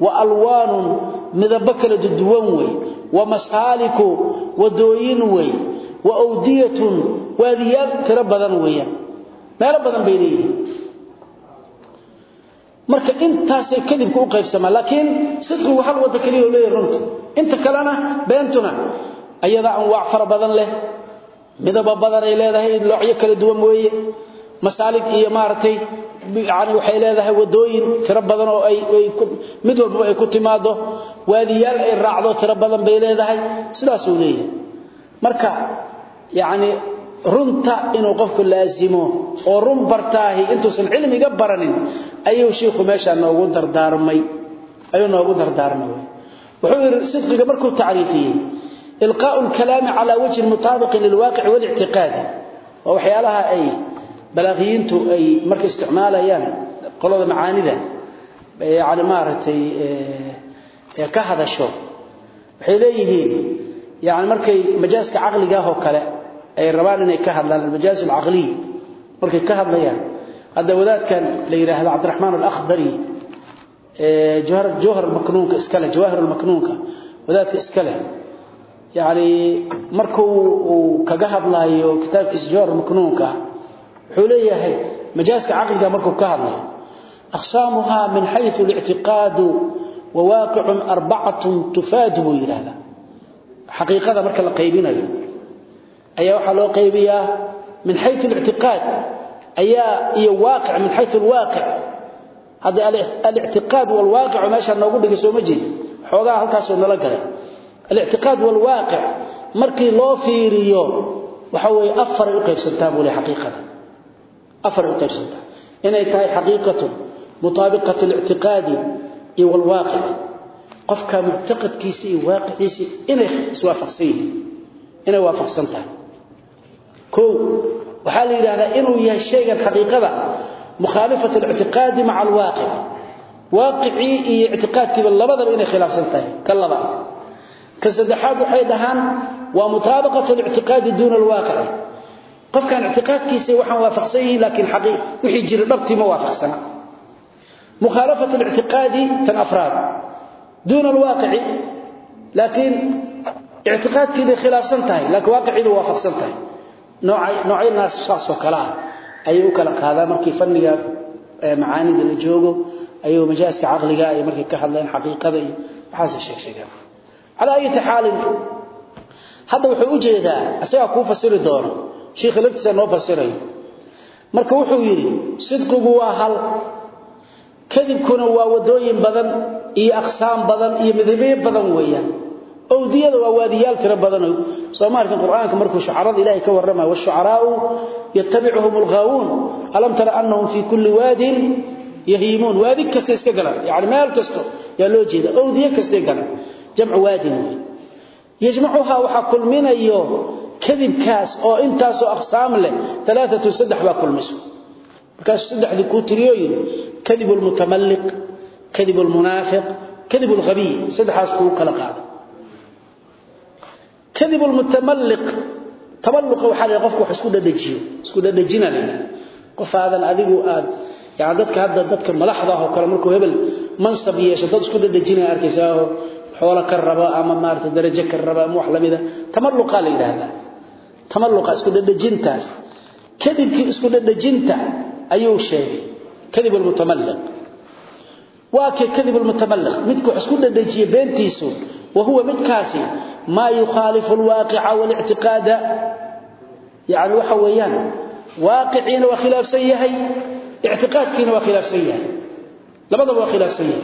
wa alwaanun kala duduwan wey wa wadooyin wey wa awdiyatun waadiyaab tiro badan badan bay leeyihiin marka intaasay kadibku u qaybsamaa laakiin sidqigu hal wada kaliya leeyahay runta inta kalena beentuna ayada anwaac fara badan leh midaba badan ay leedahay noocyo kala duwan weeye masaalig iyo maartay yani waxay leedahay wadooyin tiro badan oo ay mid walba ay ku timaado waadiyaal ay raacdo tiro badan bay leedahay sidaas uu leeyahay. Marka yani runta inuu qofku laasimo oo run bartaahi intuusan cilmiga baranin ayuu sheekhu meesha noogu dardaarmay ayuu noogu dardaarmay. Wuxuu yiri sidqiga markuu taariifiyay ilqaa'u al-kalaam ala mutaabiq lilwaqi' wal-i'tiqad wa waxyaalaha ay balaaqiintu ay marka isticmaalayaan qolada macaanida yaani maaratay ka hadasho waxay leeyihiin yaani markay majaaska aqliga oo kale ay rabaan inay ka hadlaan majaas al-aqli markay ka hadlayaan hada wadaadkan la yiraahdo Abdurrahman al-Akhdari jawhar maknuunka iskala jawahir al-maknuunka wadaadka iskala yaani markuu uu kaga hadlaayo kitaabkiisa jawhar al-maknuunka wuxuu leeyahay majaaska aqliga markuu ka hadlayo aqsamuha min haythu al-i'tiqad wa waqi'un arba'atun tufadihu yiraahdo xaqiiqada marka la qaybinayo ayaa waxa loo qaybiyaa min haythu al-i'tiqad ayaa iyo waaqi' min haythu al-waqi' hada al-i'tiqad wal waqi' meesha noogu dhigay soo majid xogaa halkaas oo nala galay. Al-i'tiqad wal waqi' markii loo fiiriyo waxa way afar u qaybsantaa buu xaqiiqada. Afar u qaybsantaa. Inay tahay xaqiiqatu mutaabiqatu al-i'tiqad iyo wal waqi' qofka mu'taqadkiisa iyo waaqiiciisa inay iswaafaqsan inay waafaqsan o waxaa la yidhaahdaa inuu yahay shaygan xaqiiqada mukhaalifat alctiqaadi maca alwaaqic. Waaqicii iyo ictiqaadkiiba labadaba inay khilaafsan tahay ka labaad ka saddexaad waxay dhahaan waa mutaabaqat alictiqaadi duuna alwaaqici. Qofkan ictiqaadkiisa waxaan waafaqsan yihiin laakiin wixii jira dhabtii ma waafaqsana. Mukhaalafat alictiqaadi tan afraad. Duuna alwaaqici laakiin ictiqaadkiibay khilaafsan tahay laakiin waaqiciibay waafaqsan tahay noocay noocay naas shakhs oo kala ay u kala qaadaan markii fanniga macaanida la joogo. Ayuu majaaska aqliga ay markii ka hadlaan xaqiiqada iyo waxa sheeg sheegan ala ay taxaalin hada wuxuu u jeedaa asaga ku fasiri doono sheekh laftiisa noo fasiray marka wuxuu yiri sidqigu waa hal kadibkuna waa wadooyin badan iyo aqsaam badan iyo midabyo badan awdiyada waa waadiyaal tira badan. Soomaaliga Quraanka markuu shucarada Ilaahay ka warrama wa shucaraaءu yattabi'uhum al-ghaawun alam tara annahum fi kulli wadin yahimun wadi kasta iska galaan yaani meel kasto yaa loo jeeda. Awdiya kasta galaan jamcu wadin yajma'uha waxa kulminayo kadibkaas oo intaas oo aqsaam leh thalathatu saddex ba kulmiso. Markaas saddexdii ku tiriyo yiri kadib al-mutamalliq kadib al-munafiq kadib al-ghabi saddexaas kala qaada kadib almutamalliq taballuqa waxa la qofku wax isku dhadhajiyo isku dhadhajina la qof aadan adigu aad yaani dadka hadda dadka madaxda ah oo kala markuu hebel mansab yeesho dad isku dhadhajina arkaysaa xoolo ka raba ama maarta darajo ka raba ama wax lamida tamalluqa la yiraahdaa tamalluqa isku dhadhajintaas kadib isku dhadhajinta ayuu sheegay kadib almutamalliq waa kadib وهو مدكاسي ما يخالف الواقع والاعتقاد يعني وحويان واقعين وخلاف سيهي اعتقادكين وخلاف سيهي لماذا وخلاف سيهي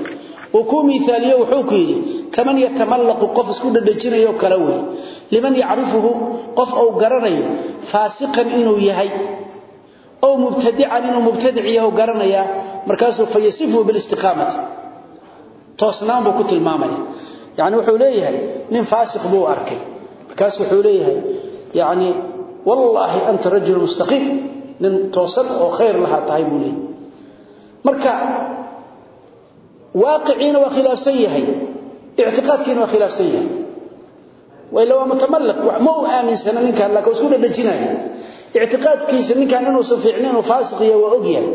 وكو مثاليه وحوكيني كمن يتملق قف اسكو دجينيو كلوي لمن يعرفه قف او غرني فاسقا انه يهي او مبتدعا انه مبتدع يهو غرنيا markaasuu fayasifu bil istiqamati toosnaan buu ku tilmaamaya yani wuxuu leeyahay nin faasiq buu arkay. Markaas wuxuu leeyahay yani wallaahi anta rajul mustaqiim nin toosan oo khayr lahaa tahay buu leeyahay. Marka waaqiciina waa khilaafsan yahay. Ictiqaadkiina waa khilaafsan yahay. Ila waa mutamalliq ma u aaminsana ninkan laakin waa isku dhadhajinaya ictiqaadkiisa ninkan inuusan fiicnin inuu faasiq yahay waa ogyahay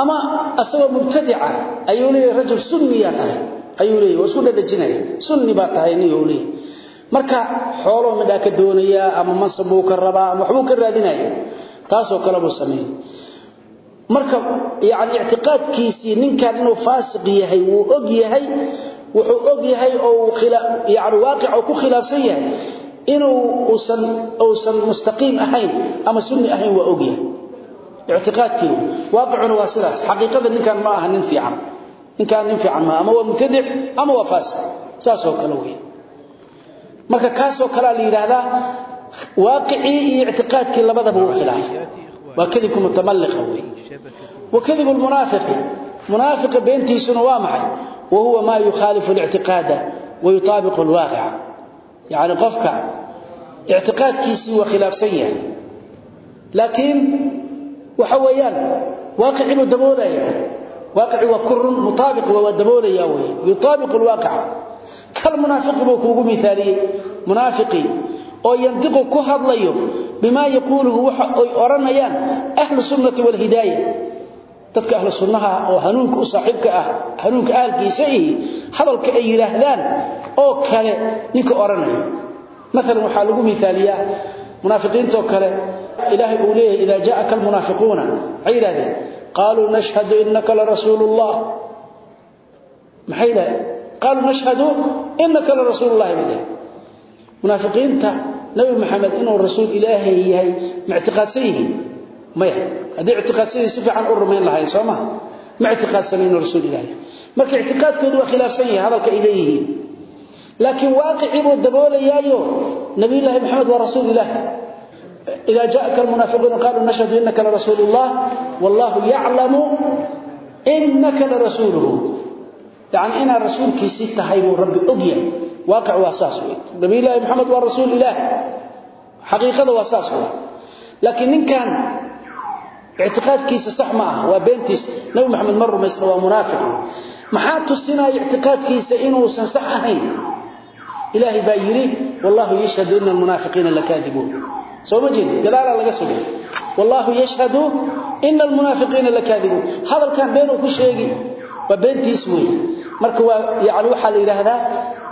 ama asagoo mubtadica ayuu leeyahay rajul sunniya tahay? Ayuu leeyahay waa isku dhadhajinaya. Sunni baa tahay niyo leeyahay. Marka xoolo midha ka doonaya ama mansab uu ka rabaa ama waxbuu ka raadinaya taasoo kale buu sameeyay marka yaani i'tiqaadkiisii ninkan inuu faasiq yahay wuu og yahay wuxuu og yahay ictiqaadkiina waaqicuna waa sidaas xaqiiqada ninkan ma aha nin fiican ninkaan nin fiican maaha ama waa mubtadic ama waa faasiq saasoo kale wey marka kaasoo kalea la yidhaahdaa waaqicii iyo ictiqaadkii labadaba u khilaafay waa kadibka mutamalliqa wey wa kadibu lmunaafiqi munaafiqa beentiisuna waa maxay wa huwa maa yukhaalifu اlictiqaada wayutaabiqu اlwaaqica yacni qofka ictiqaadkiisii waa khilaafsan yahay laakiin waxa weeyaan waaqicii buu daboolaya waaqici waa kurun mutaabiq waa daboolaya wey yutaabiqu alwaaqica kal munaafiqi buu kuugu miaaliyey munaafiqi oo yandiqu ku hadlayo bimaa yaquuluhu waxa ay odhanayaan ahlu sunnati walhidaaya dadka ahlu sunnaha oo hanuunka u saaxiibka ah hanuunka ahalkiisa ihi hadalka ay yidhaahdaan oo kale ninka odhanaya maalan waxaa lagu miaaliyaa munaafiqiintoo kale ilaahay uu leeyahay idaa jaa'aka almunaafiquuna yidhahdeen qaaluu nashhadu innaka larasuulu llah maxay innaka larasuulu llahi bay dhaheen munaafiqiinta nabi maxamed inuu rasuul ilaahay yahay ma ictiqaadsan yihiin? Maya. Haddii ictiqaadsadii si fiican u rumayn lahayn soo ma ma ictiqaadsana inuu rasuul ilaahay. Marka ictiqaadkoodu waa khilaafsan yahay hadalka ay leeyihiin. Laakiin waaqicii buu daboolayaayo nabiyullaahi maxamed waa rasuul ilaah إذا جاءك المنافقون قالوا نشهد إنك لرسول الله والله يعلم إنك لرسوله يعني إنا رسول كي ستة هايبو ربي أقيا واقع واساس نبي الله محمد ورسول الله حقيقة واساس لكن إن كان اعتقاد كيس صح معه وبنتس نبي محمد مر ما يستوى منافق محاتو السنة اعتقاد كيس إنه سنصح هين إلهي بايري والله يشهد إن المنافقين لكاذبون sooma jeedin? Dalaala laga sugay wallahu yashhadu innal munaafiqiina lakaadibun. Hadalkan been uu ku sheegi waa beentiis weey marka waa yaani waxa la yiraahdaa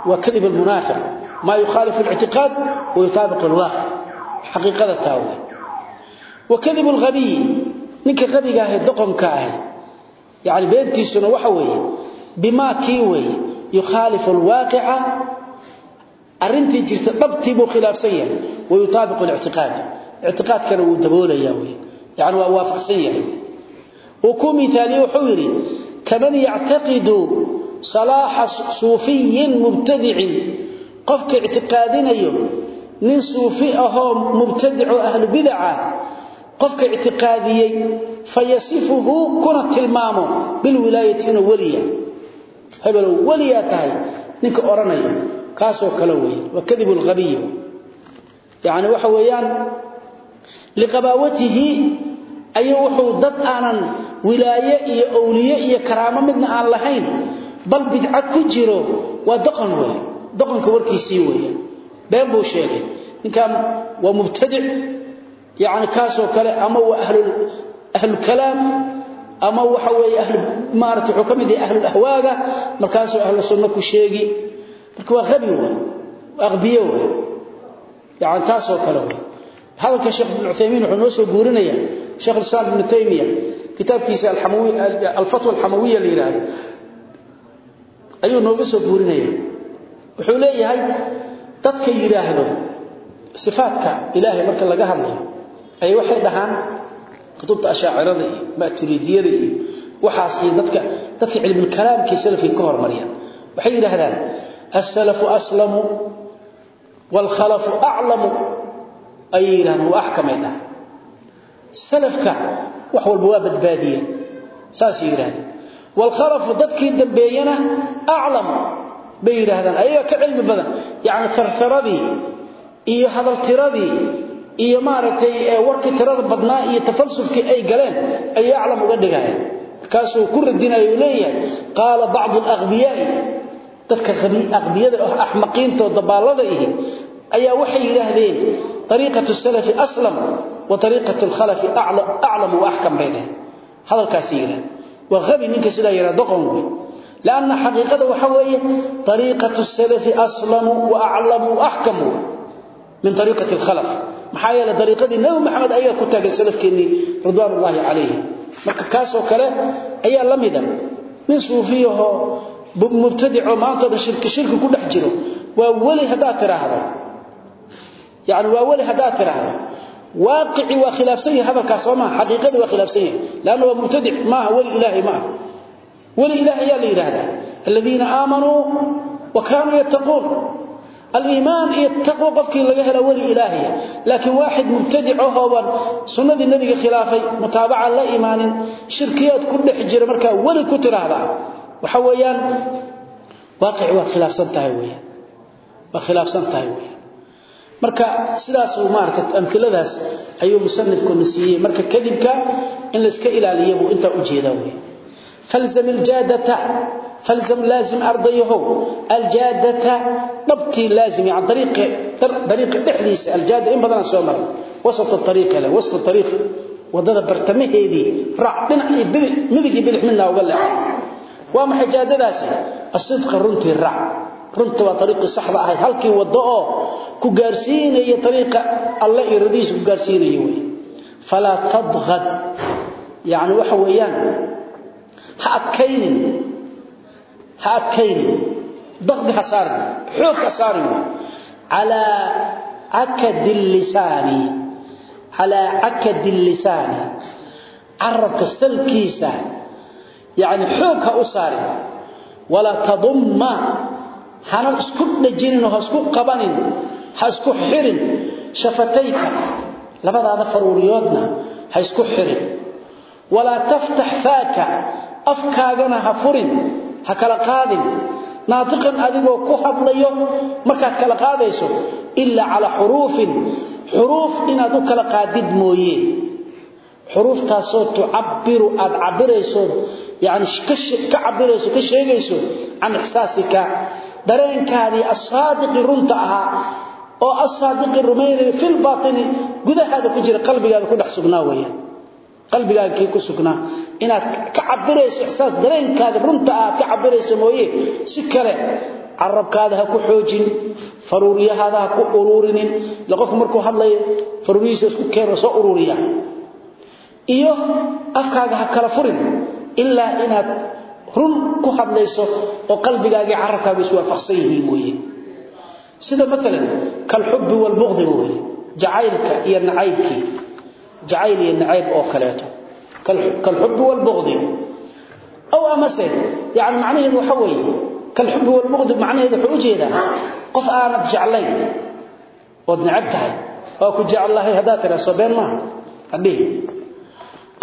waa kadib almunaafiq ma yukhalifu al-i'tiqad wa yutabiqu al-waqi' haqiqada taawa wa kadib al-ghabi ninka qabiga ah doqonka ah yaani beentiisuna waxa weeye bima ki weeye yukhalifu al-waqi'a arintii jirta dhabtii buu khilaafsan yahay wayutaabiq lictiqaad ictiqaadkana wuu daboolaya w yani waa waafaqsan yahay uu ku miaaliye wuxuu yidhi kaman yactaqidu salaaxa suufiyin mubtadicin qofka ictiqaadinayo nin suufi ahoo mubtadico ahlu bidaca qofka ictiqaadiyey fayasifuhu kuna tilmaamo bilwilaayati inuu weliya hebelow weliyaa tahay ninka yaani waxa weeyaan liqabaawatihi ayu wuxuu dad aanan wilaaye iyo awliye iyo karaamo midna aan lahayn bal bidca ku jiro waa doqon weey doqonka warkiisii weeyaan been buu sheegay ninkan waa mubtadic yaani kaasoo kale ama waa ahlul ahlul kalaam ama waxa weeye ahlu maartu wuxuu ka mid yahay ahlul ahwaaga markaasoo ahlus sunna ku sheegi. Marka waa qabi waa aqbiye waa yaani taas oo kale waa hadalka sheekh ibn Uthaymeen wuxuu noo soo guurinaya sheekh Islam ibn Taymiyyah kitabkiisa al-Hamawi al-Fatwa al-Hamawiyya liiraad ayuu nooga soo guurinaya wuxuu leeyahay dadka yiraahdo sifaadka ilaahay marka laga hadlayo ay waxay dhahaan kutubta ashaacirada iyo maaturidiyada iyo waxaas iyo dadka dadka cilmi kalaamka salafka ka hormariyaan waxay wlkhalafu aclamu ayay yidhahdeen waa axkamay dhaha salafka wax walba waa badbaadiye saasay yidhahdeen wlkhalafu dadkii dambeeyana aclam bay yidhaahdaan ayaga ka cilmi badan yani tartaradii iyo hadaltiradii iyo maaragtay warkii tirada badnaa iyo tafalsufkii ay galeen ayay aclam uga dhigaya markaasuu ku radinaya uu leeyahay qaala bacdu alaqhbiyaai dadka aqbiyada ah ayaa waxay yiraahdeen tariiqatu salaf aslam wa tariiqatu al-khalaf a'lam wa ahkam bayna hadalkaasi yiraahd wa ghabi ninka sida yiraahdo doqon wey. Laana xaqiiqada waxa weeye tariiqatu salaf aslam wa a'lam wa ahkam min tariiqati al-khalaf. Maxaa yeelay tariiqadii nabi maxamed ayaa ku taagay salafkeeni ridwanullahi alayhi marka kaas oo kale ayaa lamida min suufiyaho mubtadic oo maanta shirki shirki ku dhex jiro waa wali hadaa tiraahdo yani waa weli haddaad tiraahdo waaqicii waa khilaafsan yahay hadalkaas soo maaha. Xaqiiqadii waa khilaafsan yahay. Leanna waa mubtadic. Maaha weli ilaahay ma aha weli ilaah ayaa la yidhaahdaa. Aladiina aamanuu wa kaanuu yattaquun. Aliimaan iyo taqwo qofkii laga hela weli ilaahaya laakiin waaxid mubtadic ahooban sunnadii nebiga khilaafay mutaabaca la imaanin shirkiyaad ku dhex jira markaa weli ku tiraahdaa waxa weeyaan waaqici waad khilaafsan tahay weyaan waad khilaafsan tahay weyaan marka sidaas maarata amiladaas ayuu musanifkuna siiyey. Marka kadibka in layska ilaaliyabuu intaa ujeeda w falzam aljaadata falzam laazim ardayahow aljaadata dhabtii laazimi can dariiqi dhexdiisa aljaada in badana soo maray. Wasat ariiqle wasta ariiq waddada bartamaheedii raac dhinac iyo midig iyo bidix midnaa uga leexay. Waa maxay jaadadaasi? Asidqa runtii raac runta waa ariiqii saxda ahayd halkii wado oo ku gaarsiinaya ariiqa alle iyo ku gaarsiinaya wey falaa tabhad yani waxa weeyaan ha adkaynin. Ha adkaynin. Xoog ha saarin. Calaa cakadi lisaani. Calaa cakadi lisaani. Salkiisa. Yani xoog ha u tadumma hana isku dhajinin oo isku qabanin ha isku xirin. Shafatayka labadaada faruuriyoodna ha isku xirin. Wala taftah faaka afkaagana ha furin ha kala qaadin. Naatiqan adigoo ku hadlayo markaad kala qaadayso illa ala hurufin huruf inaad u kala qaadid mooyee xuruftaasoo tucabbiru aad cabirayso yani ka cabirayso ka sheegayso can ixsaasika dareenkaadii asaadiqi runta ahaa oo asaadiqi rumaynaya fil baatini gudahaada ku jira qalbigaada ku dhex sugnaa weeyaan. Qalbigaaga kii ku sugnaa. Inaad ka cabirayso ixsaas dareenkaada runta ah ka cabirayso mooye si kale carabkaada ha ku xoojin faruuriyahaada ha ku ururinin ila markuu hadlayo faruuriyihiisa isku keeno soo ururiya iyo afkaaga ha kala furin ilaa inaad run ku hadlayso oo qalbigaaga carabkaaga iswaafaqsan yihiin mooye. Sida maalan kalxubbi walbuqdi mooye jacaylka iyo nacaybkii jacayl iyo nacayb oo kaleeto. Kalxubbi walbuqdi ow amase yani macnaheedu waxa weeye kalxubbi walbuqdi macnaheedu wuxuu u jeedaa qof aanad jeclayn ood necab tahay waa ku jecel haddaad tiraha soo been maaha adhihi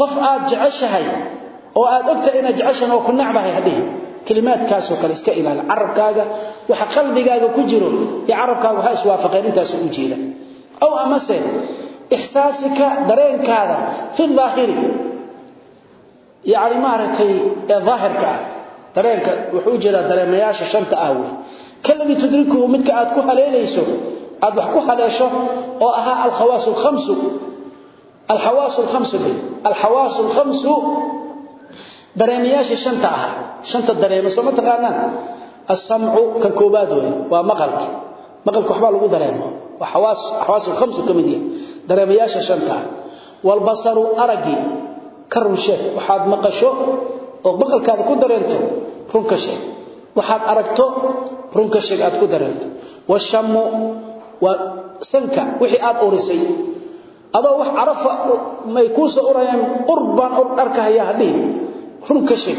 qof aad jeceshahay oo aad ogtahay inaad jeceshahay oo ku nacbahay haddii kalimaadkaas oo kale iska ilaali carabkaaga waxa qalbigaaga ku jiro iyo carabkaaga ha iswaafaqeen intaas u jeeda. Aw amase ihsaasika dareenkaada fi dhaahiri yaani maaratay ee dhaahirka dareenka wuxuu jeedaa dareemayaasha shanta ah way kalladii tudriku midka aad ku haleelayso aad wax ku haleesho oo aha al khawas al khams al hawas al khams al hawas al khams dareemayaasha shanta ah. Shanta dareemo soo ma taqaanaan? As-sam'u ka koobaad weey waa maqalki maqalku waxba lagu dareemo. Waa hawaas hawaas khams kamidi dareemayaasha shanta wal basaru aragi karun shay waxaad maqasho oo maqalkaada ku dareento runka shay waxaad aragto runka shay aad ku dareento. Washamu wa sanka wixii aad urisay. Adoo wax arafa may ku soo urayaan qurban ur arkaya haddii runka shay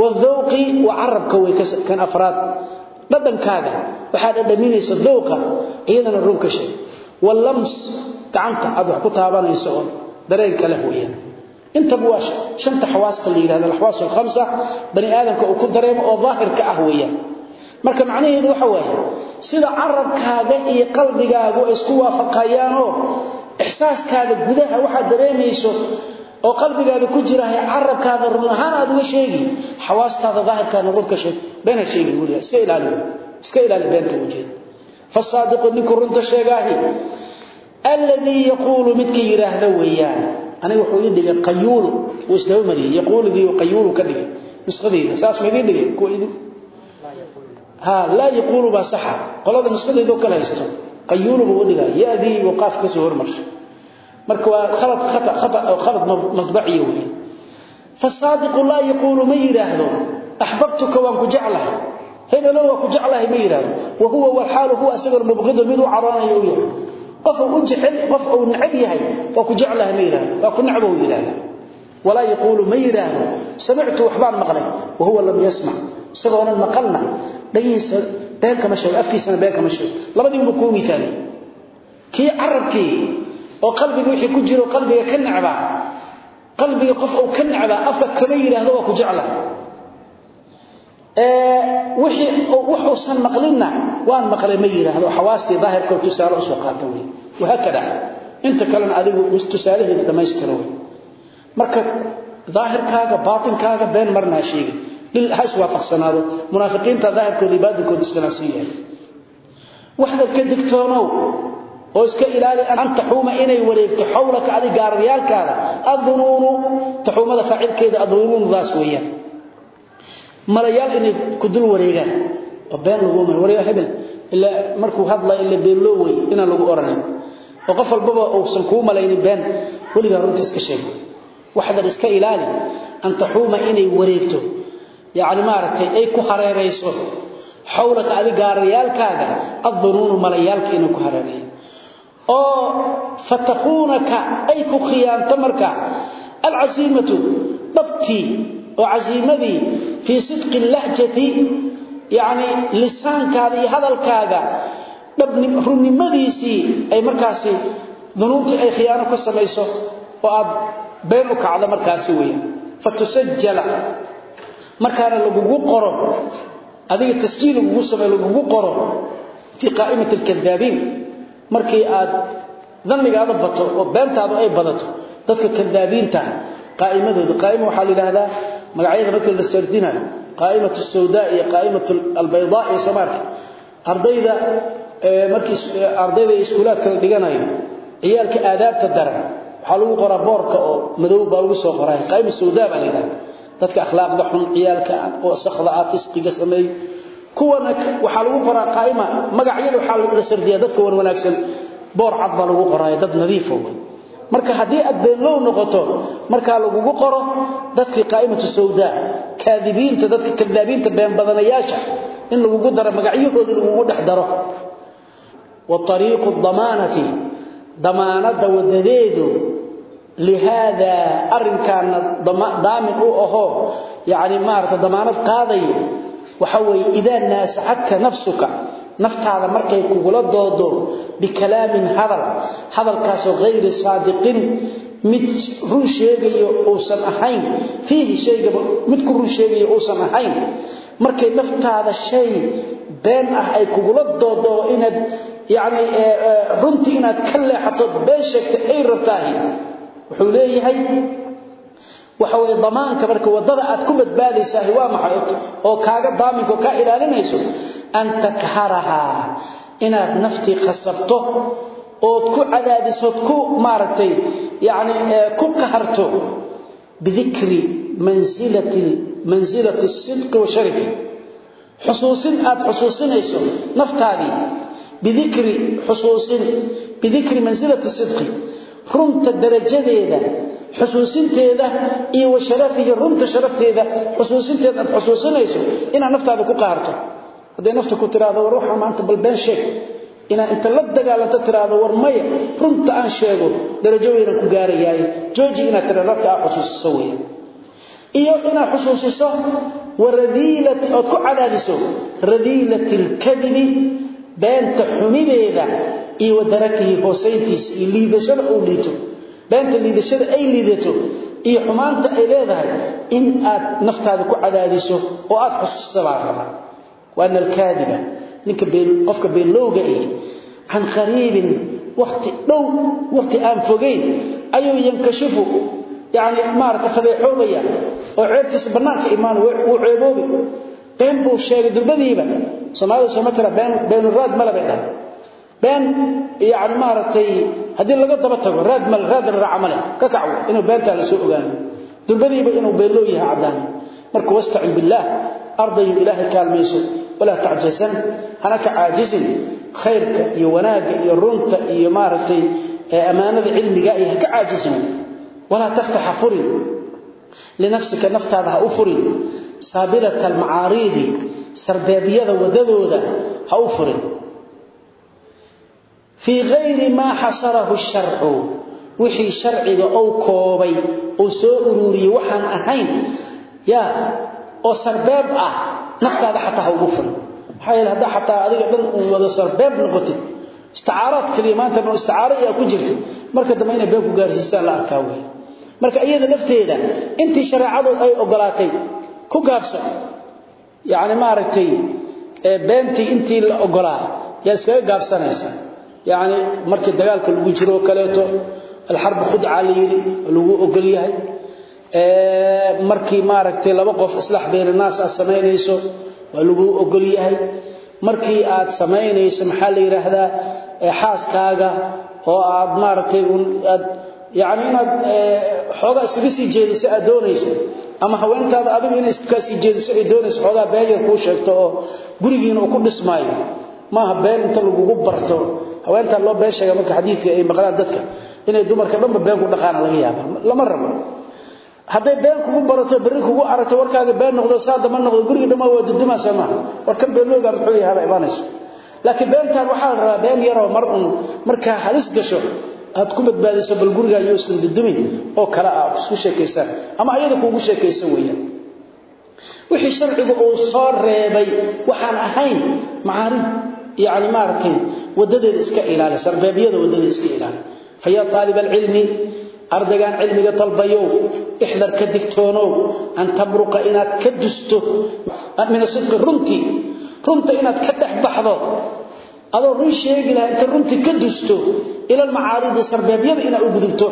wadhawqi wa arabka way kan afraad dhadhankaaga waxaad dhadhaminayso dhawqa iyadana runka shay wallams gacanta aad wax ku taabanayso dareenka leh weeyaan inta buwash shanta xawaasta la yiraahdo alxawaas alkhamsa bani aadamka uu ku dareemo oo daahirka ah weeyaan. Marka macnaheedu waxa weeye sida arabkaaga iyo qalbigaagu isku waafaqayaan oo ihsaaskaaga gudaha waxa dareemayso oo qalbigaada ku jira ay arabkaada run ahaan aad uga sheegi xawaastaada daahirkaana runka sheeg beena sheegi waliya iska ilaali iska ilaali beenta wajid fasaadiqu niku runta sheegaahi alladhi yaqulu midka yiraahdo weeyaan. Aniga wuxuu ii dhigay qayuul oo isdaba mariyay yaquludii oo qayuul ka dhigay nusqadeeda saas ma idin dhigay ku idin ha la yaqulu ba saxa qolada nusqadeeda kala haysto qayuul buu dhigay yaadi waqaf ka soo hormarsho marka waa khalad khata khata oo khalad madbaci weey fasaadiq la yaqulu ma yiraahdo ahbabtuka wa ku jeclahay هنا لو ku jeclahay ma yiraahdo wa huwa wal halu huwa asagar mubghid mid u caraanayo u yahay qof uu jecel qof uu nacab yahay waa ku jeclahay ma yiraahdo waa ku nacab uu yiraahdo wala yaqulu ma yiraahdo sami'tu wahban maqlay wa huwa lam yasma sagoona maqalna oo qalbiga wixii ku jiro qalbiga ka nacbaa qalbiga qof uu ka nacbaa afka kama yidhaahdo waa ku jecla. Wixii wuxuusan maqlinna waan maqlay ma yidhaahdo xawaastii daahirka tusaale u soo qaata wey wahaakada inta kalena adigu tusaalaheeda dhammaystiro wey marka daahirkaaga baatinkaaga been marnaa sheegin. Ha iswaafaqsanaado munaafiqiinta daahirkooda baatinkooda iskhilaafsan yahay. Waxda ka digtoonow oo iska ilaali an taxuuma inay wareegto xawlaka adig gaararyaalkaada adunuunu taxuumada faacilkeeda adunuunudaas weeyaan. Malayaal inay ku dul wareegaan oo been lagu mar wareega hebel ilaa markuu hadla ila beenloo wey inaan lagu oranin. Oo qof walbaba uusan kuu malaynin been weligaa runta iska sheeg waxdan iska ilaali an taxuuma inay wareegto. Yacni maaragtay ay ku hareerayso xawlaka adig gaararyaalkaaga addunuunu malayaalka inay ku hareereeyaan oo fatakuunaka ay ku khiyaanto marka. Alcasiimatu dhabtii oo casiimadii fii sidqi lahjati yacni lisaankaada iyo hadalkaaga runnimadiisii ay markaasi dunuuntii ay khiyaano ku samayso oo aad been u kacdo markaasi weeyaan fatusajala markaana lagugu qoro adiga tasjiil lagugu sameeyo lagugu qoro markii aad dhannigaada bato oo beentaadu ay badato dadka kadaabiinta qaa'imadooda qaa'ima waxaa la yidhaahdaa magacyada markii la sardinayo qaa'imatu sawdaa iyo qaa'imatu albaydaa iyo soomaalka ardayda markii ardayda iskuulaadka la dhiganayo ciyaalka aadaabta daran waxaa lagu qoraa boorka oo madow baa lagu soo qoraa qaa'ima sawdaa baa la yidhahdaa dadka akhlaaqda xun ciyaalka oo sakhda ah fisqiga sameey kuwana waxaa lagu qoraa qaa'ima magacyada waxaa la sardiyaa dadka wan wanaagsan. Boor cad baa lagu qoraayo dad nadiifo marka haddii aad beenlow noqoto markaa lagugu qoro dadkii qaa'imatu sawdaa kaadibiinta dadka kadaabiinta been badanayaasha in lagugu daro magacyahooda lagugu dhex daro. Wa ariiqu damaanati damaanadda wadadeedu lihaada arrinkaana daamin u ahoo yacni maarata damaanad qaadayo waxa weeye idaa naasacadka nafsuka naftaada markay kugula doodo bikalaamin hadal hadalkaasoo hayri saadiqin mid run sheegayo uusan ahayn fiihi shaygaba mid ku run sheegayo uusan ahayn markay naftaada shay been ah ay kugula doodo inaad yacni runtii inaad ka leexatood been sheegta ay rabtaahi wuxuu leeyahay waxa weeye damaanka marka waddada aad ku badbaadaysaah waa maxay? Oo kaaga daaminka oo kaa ilaalinayso? An takharahaa inaad naftii khasabto ood ku cadaadisood ku maaragtay yacni ku qaharto bidikri mansilati mansilati sidqi wa sharifi. Xusuusin aad xusuusinayso naftaadii bidikri xusuusin bidikri mansilati sidqi. Runta darajadeeda xusuusinteeda iyo wa sharafihi runta sharafteeda xusuusinteeda aad xusuusinayso inaad naftaada ku qaarto. Hadday nafta ku tiraahdo war waxaa maanta bal been sheeg. Inaad inta la dagaalanto tiraahdo war maya runta aan sheego darajo weynan ku gaarayaaye. Jooji inaad tira nafta aad xusuusiso weya iyo inaad xusuusiso waradiilati ood ku cadaadiso radiilati alkadibi beenta xumideeda iyo wadaratihi hoosayntiisa iyo liidashada uu liito beenta liidashada ay liidato iyo xumaanta ay leedahay in aad naftaada ku cadaadiso oo aad xusuusisa baa waana alkaadiba ninka qofka beenlowga ihi can qariibin wakti dhow wakti aan fogayn ayuu yankashifu yani maarata fadeexoobaya oo ceebtiisa bannaanka imaan wuu ceeboobi. Been buu sheegay durbadiiba. Soomaalida sooma tira been beenuraad male bay dhahay been yani maaragtay haddii laga daba tago raad male raad raaca male ka kacwo inuu beentaa la soo ogaano durbadiiba inuu beenloo yahay caddaan. Marka wastacin billaah ardayu ilaahay kaalmayso walaa tacjasan hana ka caajisin. Khayrka iyo wanaagga iyo runta iyo maaragtay ammaanada cilmiga iyo ha ka caajisin. Walaa taftaxa furin fii hayri maa xasarahu sharcu wixii sharciga ou koobay uu soo uruuriyey waxaan ahayn yaa oo sarbeeb ah naftaada xataa ha ugu furin maxaa yeele haddaa xataa adiga dhan uu wada sarbeeb noqotid isticaaraad kaliya maanta ma ayaa ku jirta. Marka dambe inay been ku gaarsiisaan la arkaa wey marka iyada lafteeda intii shareecadu ay ogolaatay ku gaabsan yacni maaragtay beentii intii la ogolaa yaa iskaga gaabsanaysaa yacni markii dagaalka lagu jiro oo kaleeto alxarbu khudca la yidhi lagu ogol yahay. Markii maaragtay laba qof islaax bayna naas aad samaynayso waa lagu ogol yahay. Markii aad samaynayso maxaa la yidhaahdaa xaaskaaga oo aad maaragtay aad yacni inaad xoogaa iskaga sii jeediso aad doonayso. Ama haweentaada adigu inay iskaga sii jeediso ay doonayso xoogaa been yar sheegto oo gurigiina uu ku dhismaayo. Maaha been inta lagugu barto haweentaa loo been sheega marka xadiidka ay maqlaan dadka inay dumarka dhanba been ku dhaqaana laga yaaba lama rabo. Hadday been kugu barato berri kugu aragto warkaaga been noqdo saadama noqdo guriga dhammaa waa dudumaasa maaha war kan beenloogaa muxuu yahay haba imaanayso. Laakiin beentaan waxaa la rabaa been yaroo mar un markaa halis gasho aad ku badbaadiso bal gurigaa yousan dudumin oo kale ah isku sheekaysaan ama ayada kuugu sheekaysa weeyaan wixii sharcigu uu soo reebay waxaan ahayn macaarid yani maaragtay wadadeeda iska ilaali sarbeebyada wadadeeda iska ilaali fayaa aalib alcilmi ardaygaan cilmiga dalbayow ixdar ka digtoonow an tabruqa inaad ka dusto min asidqi runtii runta inaad ka dhex baxdo adoo run sheegi laha inta runtii ka dusto ila almacaaridi sarbeebyada inaad u gudubto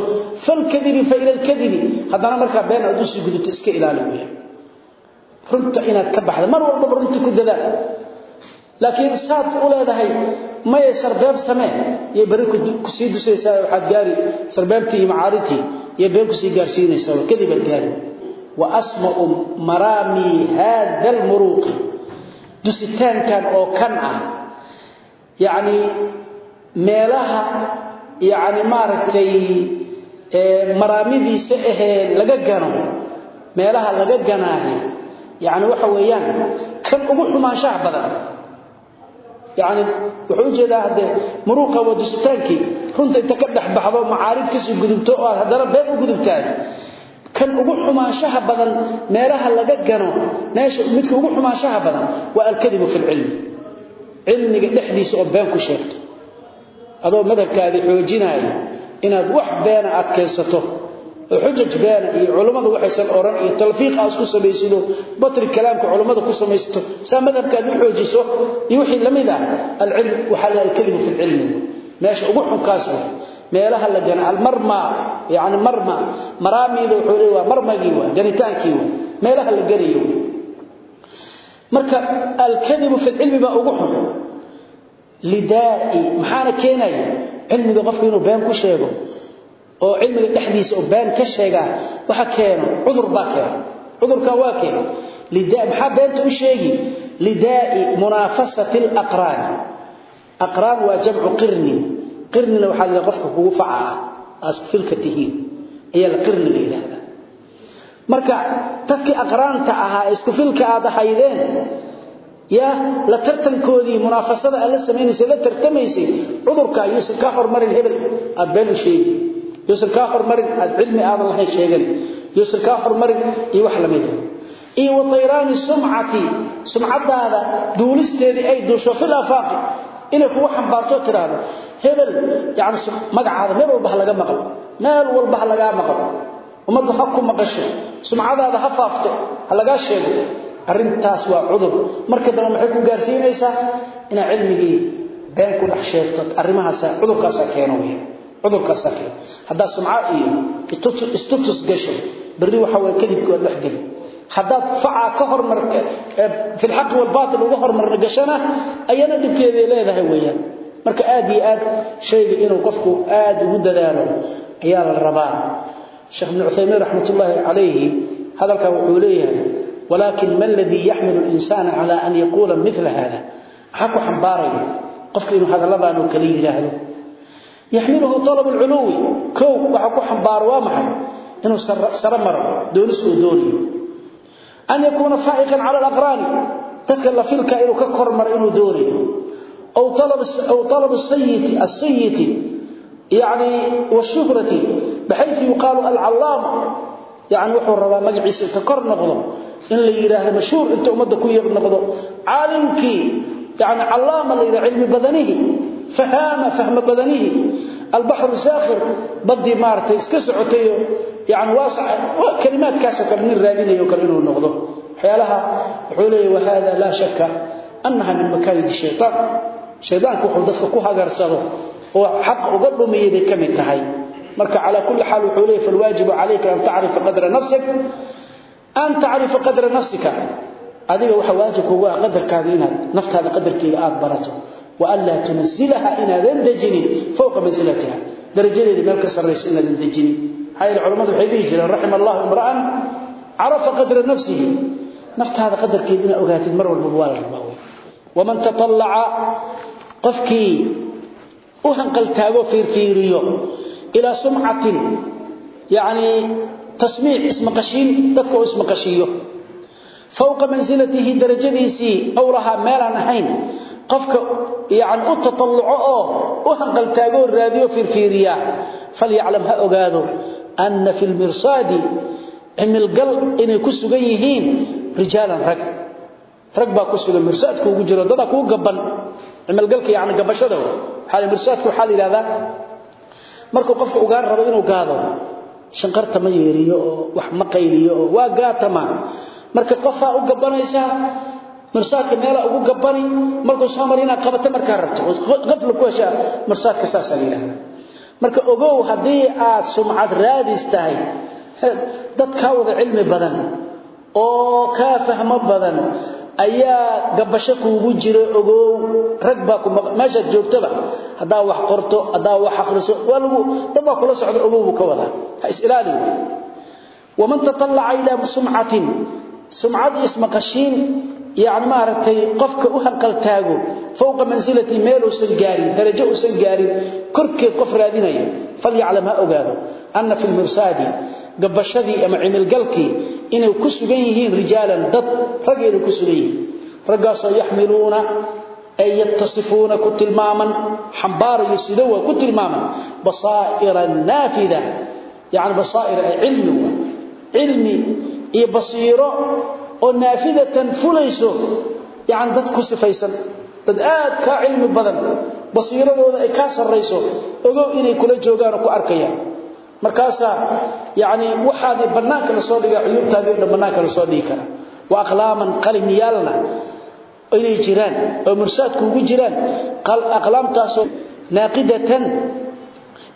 falkadibi fa ila alkadibi haddana markaa been aad u sii gudubto iska ilaali weya runta inaad ka baxda mar walbaba runtii ku dadaal laakiin saad u leedahay maya sarbeeb samee iyo berri ku sii dusaysaa waxaad gaari sarbeebtii iyo macaaridtii iyo been ku sii gaarsiinaysaa kadibaad gaari. Wa asma'u maraamii haada almuruuqi. Dusitaankan oo kan ah yacni meelaha yacni maaragtay maraamidiisa ahee laga gano meelaha laga ganaahi yacni waxa weeyaan kan ugu xumaanshaha badan yani wuxuu u jeedaa haddee muruuqa waa dusitaankii runta inta ka dhex baxdo macaarid ka sii gudubto oo aad haddana been u gudubtaan kan ugu xumaanshaha badan meelaha laga gano meesha midka ugu xumaanshaha badan waa alkadibu fi lcilmi cilmiga dhexdiisa oo been ku sheegto. Adoo madhabkaadii xoojinaayo inaad wax beena aad keensato xujaj beena iyo culummadu waxaysan oran iyo talfiiq aad isku samaysido batri kalaamka culummada ku samaysto saa madhabkaad u xoojiso iyo wixii la mid ah alcilm waxaa la alkalimu fi lcilmi meesha ugu xunkaas wey meelaha la gana almarma yani marma maraamiida wuxuu leey waa marmagii waa ganitaankii waa. Meelaha la ganayo marka alkadibu fi lcilmi baa ugu xun. Lidaa'i maxaana keenaya? Cilmiga qofka inuu been ku sheego oo cilmiga dhexdiisa oo been ka sheegaa waxa keeno cudur baa keeno. Cudurka waa keeno. Lidaa maxaa beenta u sheegi lidaa'i munaafasati alaqraan aqraan waa jamcu qirni. Qirnina waxaa la qofka kugu faca ah. Filka tihiin. Ayaa la qirni la marka dadkii aqraanta ahaa isku filka aad ahaydeen yaa la tartankoodii munaafasada aad la la tartamaysay cudurka yuusan kaa hormarin hebel aad been u sheegi yuusan kaa hormarin aad cilmi aadan lahayn sheegan yuusan kaa hormarin iyo wax la mida iyo wa tayraani sumcati sumcadaada duulisteedii ay duusho fil afaaqi inay kugu xambaarto tiraahdo hebel yani magacaada meel walba ha maqlo. Meel walba ha maqlo. Ummaddu ha ku maqasho. Sumcadaada ha faafto ha sheego. Arrintaas waa cudur. Marka dambe maxay ku gaarsiinaysaa? Inaad cilmigii been ku dhex sheegto arrimahaasa cudurkaasaa keeno wey cudurkaasaa keeno haddaad sumco iyo istutus gasho berri waxa weye kadibki waad dhexgeli haddaad facaa ka hormarka fi lxaqi walbaatil uga hormarna gashana ayana dhibkeeday leedahay weeyaan. Marka aad iyo aad shayga inuu qofku aad ugu dadaalo ayaa la rabaa. Sheekh ibnu cuthaymiin raxmatullaahi calayhi hadalkan wuxuu leeyahay walaakin ma aladii yaxmilu linsaana cala an yaquula mila hada maxaa ku xambaaraya qofka inuu hadalladaanoo kale yidhaahdo yaxmiluhu alab culuwi o waxa ku ambaaro waa maxay? Inuu sare maro doonis uu doonayo an yakuuna faa'iqan cala alaqraani dadka lafilka inuu ka kor maro inuu doonayo aw alab asayiti yani washuhrati baxayu yuqaalu alcallaama. Yani wuxuu rabaa magaciisa ka kor noqdo in la yidhaahdo mashhuur inta ummadda ku yeg noqdo. Caalimkii yani callaama la yidhah cilmi badanihi fahaama fahma badanihi albaxru saakhir badii maarata iska socotayo yani kalimaadkaasoo kale nin raadinayo kale inuu noqdo waxyaalaha wuxuu leeya wahada laa shaka annaha min makaayid shaytaan shaydaanku wuxuu dadka ku hagarsado oo xaq uga dhumiyay bay ka mid tahay marka calaa kulli xaal wuxuu leeya falwaajibu calayka an tacrifa qadra nafsik an tacrifa qadra nafsika adiga waxa waajib kugu وألا تنزلها إن دندجني فوق منزلتها درجة دي ملك سريس إن دندجني هاي العلماء الحديث رحم الله امرأ عرف قدر نفسه نفت هذا قدر كي إن أغات المرء والبوال الرباوي ومن تطلع قفكي وهنقل تاغو فيرفيريو إلى سمعة يعني تسميع اسم قشين تذكر اسم قشيه فوق منزلته درجديسي أو لها qofka yani u tatalluco oo u hanqaltaago raadiyo fiirfiiriya falyaclam ha ogaado anna fi lmirsaadi cimilgal inay ku sugan yihiin rijaalan rag. Rag baa ku sugan mirsaadku ugu jiro dada kuu gaban cimilgalka yani gabashada waxaa mirsaadku waxaa la yidhahdaa qofka ugaan rabo inuu gaado shanqarta ma yeeriyo wax ma qayliyo waa gaatama. Marka qofaa u gabanaysaa marsaadka meela ugu gabani markuu soo marina qabato marka rabto. Qaflu ku hesha marsaadka saas leeyahay marka ogow haddii aad sumcad raadis tahay dad ka wada cilmi badan oo ka fahmo badan ayaa gabasho kuugu jira ogow rag baa ku meesha joogtaba hadaa wax qorto hadaa wax akhriso walagu dad baa kula socdo ogow ka wada ha isilaali waman tatalaca ila sumcatin sumcad isma yani maaragtay qofka u hanqaltaago fowqa mansilati meeluusan gaarin darajo uusan gaarin korkeed qof raadinaya. Falyaclam ha ogaado ana fi lmirsaadi gabashadii ama cimilgalkii inay ku sugan yihiin rijaalan dad rag inay ku sugan yihiin. Raggaasoo yaxmiluuna ay yattasifuuna ku tilmaaman xambaarayo sida waa ku tilmaaman. Basaaira oo naafidatan fulayso yani dad ku sifaysan dad aad ka cilmi badan basiiradooda ay ka sareyso ogow inay kula joogaan oo ku arkayaan. Markaasa yani waxaad banaanka la soo dhigaa cuyubtaadii oo banaanka la soo dhigi kara. Wa aqlaaman qalimiyalna inay jiraan oo mursaadku ugu jiraan aqlaamtaasoo naaqidatan.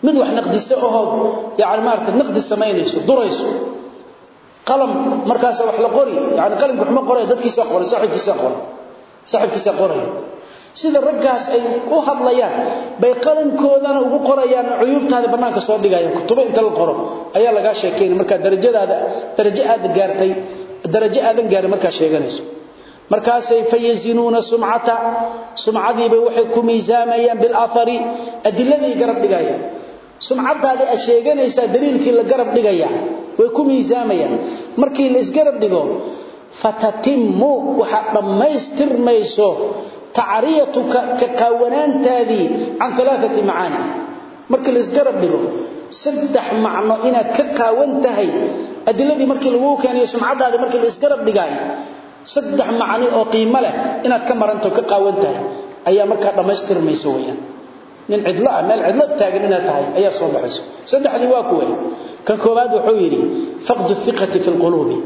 Mid wax naqdisa oo yani maarta naqdi samaynayso durayso qalam markaas wax la qori yani qalimku xuma qoray dadkiisa qoray saaxibkiisa qoray saaxibkiisa qoray sida raggaas ay u hadlayaan bay qalimkoodana ugu qorayaan cuyubtaada banaanka soo dhigayaan kutubo inta la qoro ayaa laga sheekeeyay marka darajadaada darajo aad gaartay darajo aadan gaarin marka sheeganayso. Markaasay fayazinuuna sumcata sumcadiiba waxay ku miisaamayaan bil athari adiladii garab dhigayaan sumcadaada ay sheeganaysaa daliilkii la garab dhigaya way ku miisaamayaan markii la isgarab dhigo fatatimu waxa dhammaystirmayso tacriyatuka ka qaawanaantaadii can alaaati macaani. Markii la isgarab dhigo saddex macno inaad ka qaawan tahay adiladii markii lagu keeniyo sumcadaada markii la isgarab saddex macni oo qiimo leh inaad ka maranto ka qaawan tahay ayaa markaa dhammaystirmayso weyaan nin cidlo ah meel cidlo tahay ayaa soo baxayso. Saddexdii waa kuwe kan koobaad wuxuu yidhi faqdu thiqati fi lquluubi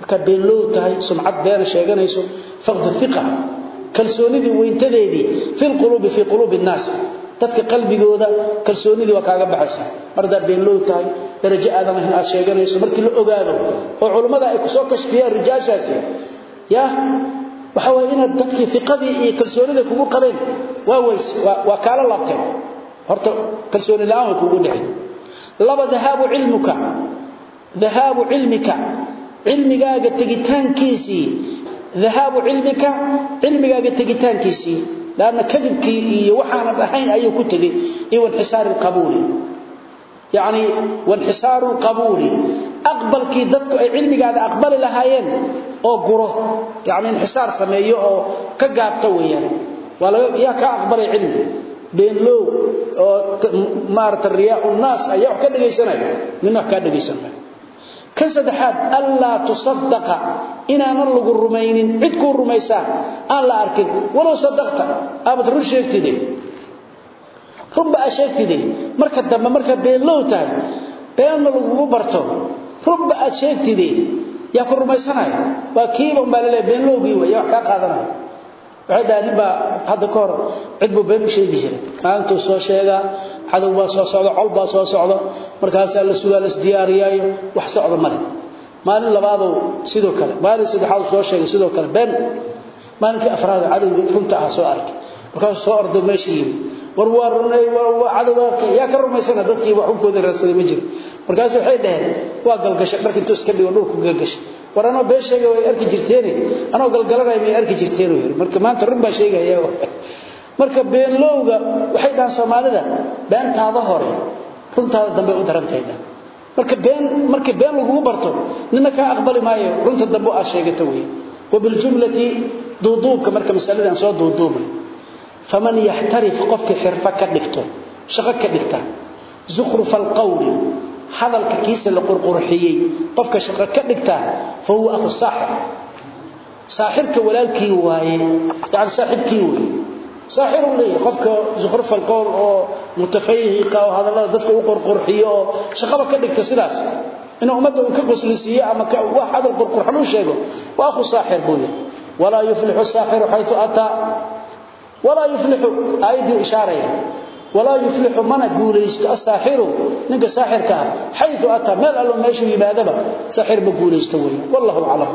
markaad beenlow tahay sumcad beena sheeganayso faqdu thiqa kalsoonidii weyntadeedii fi lquluubi fii quluubi nnaas. Dadka qalbigooda kalsoonidii waa kaaga baxaysa. Mar haddaad tahay darajo aadan ahayn aad sheeganayso. Markii la ogaado oo culummada ay ku soo kashfiyaan rijaashaasi ya waxa way inaad dadkii iqadii iyo kalsoonida kugu qabeen waa weys waa kaala laabteen. Horta kalsooni la'aan kugu dhicin laba dhahaabu cilmuka. Dhahaabu cilmika. Cilmigaaga tegitaankiisii. Dhahaabu cilmika cilmigaaga tegitaankiisii. Laana kadibkii iyo waxaanan ahayn ayuu ku tegay iyo wanxisaaru lqabuuli yacni wanxisaaru lqabuuli aqbalkii dadku ay cilmigaada aqbali lahaayeen oo guro. Yani inxisaar sameeyo oo ka gaabta weyaan yaa kaa aqbalay cilmi. Beenlow oo maarata riyaa naas ayaa wax ka dhegaysanaya min wax kaa dhegaysan maayo kan saddexaad anlaa tusadaqa inaanan lagu rumaynin. Cid kuu rumaysaa aan la arkin. Walow sadaqta aabad run sheegtide runba aa sheegtide marka dambe markaa beenlow tahay beenna lagugu barto runba aad sheegtide yaa ku rumaysanaya waa kiiba umbaa laleeya beenlowgii wey wax kaa qaadanaya? Waxay dhahay nin baa hadda ka hor cid buu been u sheegi jiray. Maalintuu soo sheegaa cadow baa soo socda col baa soo socda markaasaa la sugaa lasdiyaariyaayo wax socda male maalin labaaduu sidoo kale maalin saddexaad soo sheegay sidoo kale been. Maalinkii afraad cadowgii runta ah soo arkay. Markaasuu soo ordo meesha yimi war waa runay cadowga yaa ka rumaysana dadkii wax xunkooda raadsaday ma jiro markaas waxay dhaheen waa galgashay dharka intuu iska dhigo dhulku galgashay war anoo been sheega way arki jirteene anoo galgalanaya may arki jirteen yiri marka maanta run baa sheegaya marka beenlowga waxay dhahaan soomaalida beentaada hore runtaada dambe u darantahay marka been markii been lagu barto nina ka aqbali maayo runta dambe aad sheegata weey wabiljumlati duuduubka marka masaladan soo duuduubay faman yahtarif qofka xirfa ka dhigto shaqo ka dhigta. zukhruf alqawli hadalka kiisa la qurqurxiyay qofka shaqo ka dhigta fa huwa akhu saaxir saaxirka walaalkii waaye yaani saaxibkii waaye saaxir uu leeyahay qofka zukhruf alqawl oo mutafayiqa oo hadallada dadka u qurqurxiyo oo shaqaba ka dhigta sidaas. inuu ummadda uu ka qoslisiyo ama wax hadal qurqurxan u sheego waa akhu saaxir buu yahay wala yuflihu saaxiru walaa yufliu aayadii ishaaraa walaa yuflixu mana guulaysto asaaxiru ninka saaxirka ah xayu ataa meel allo meeshuu yimaadaba saaxir ma guulaysto wey wallahu aclam.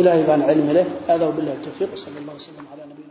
Ilaahay baana cilmi leh hada wbilahi towfiiq sal allah wslm ala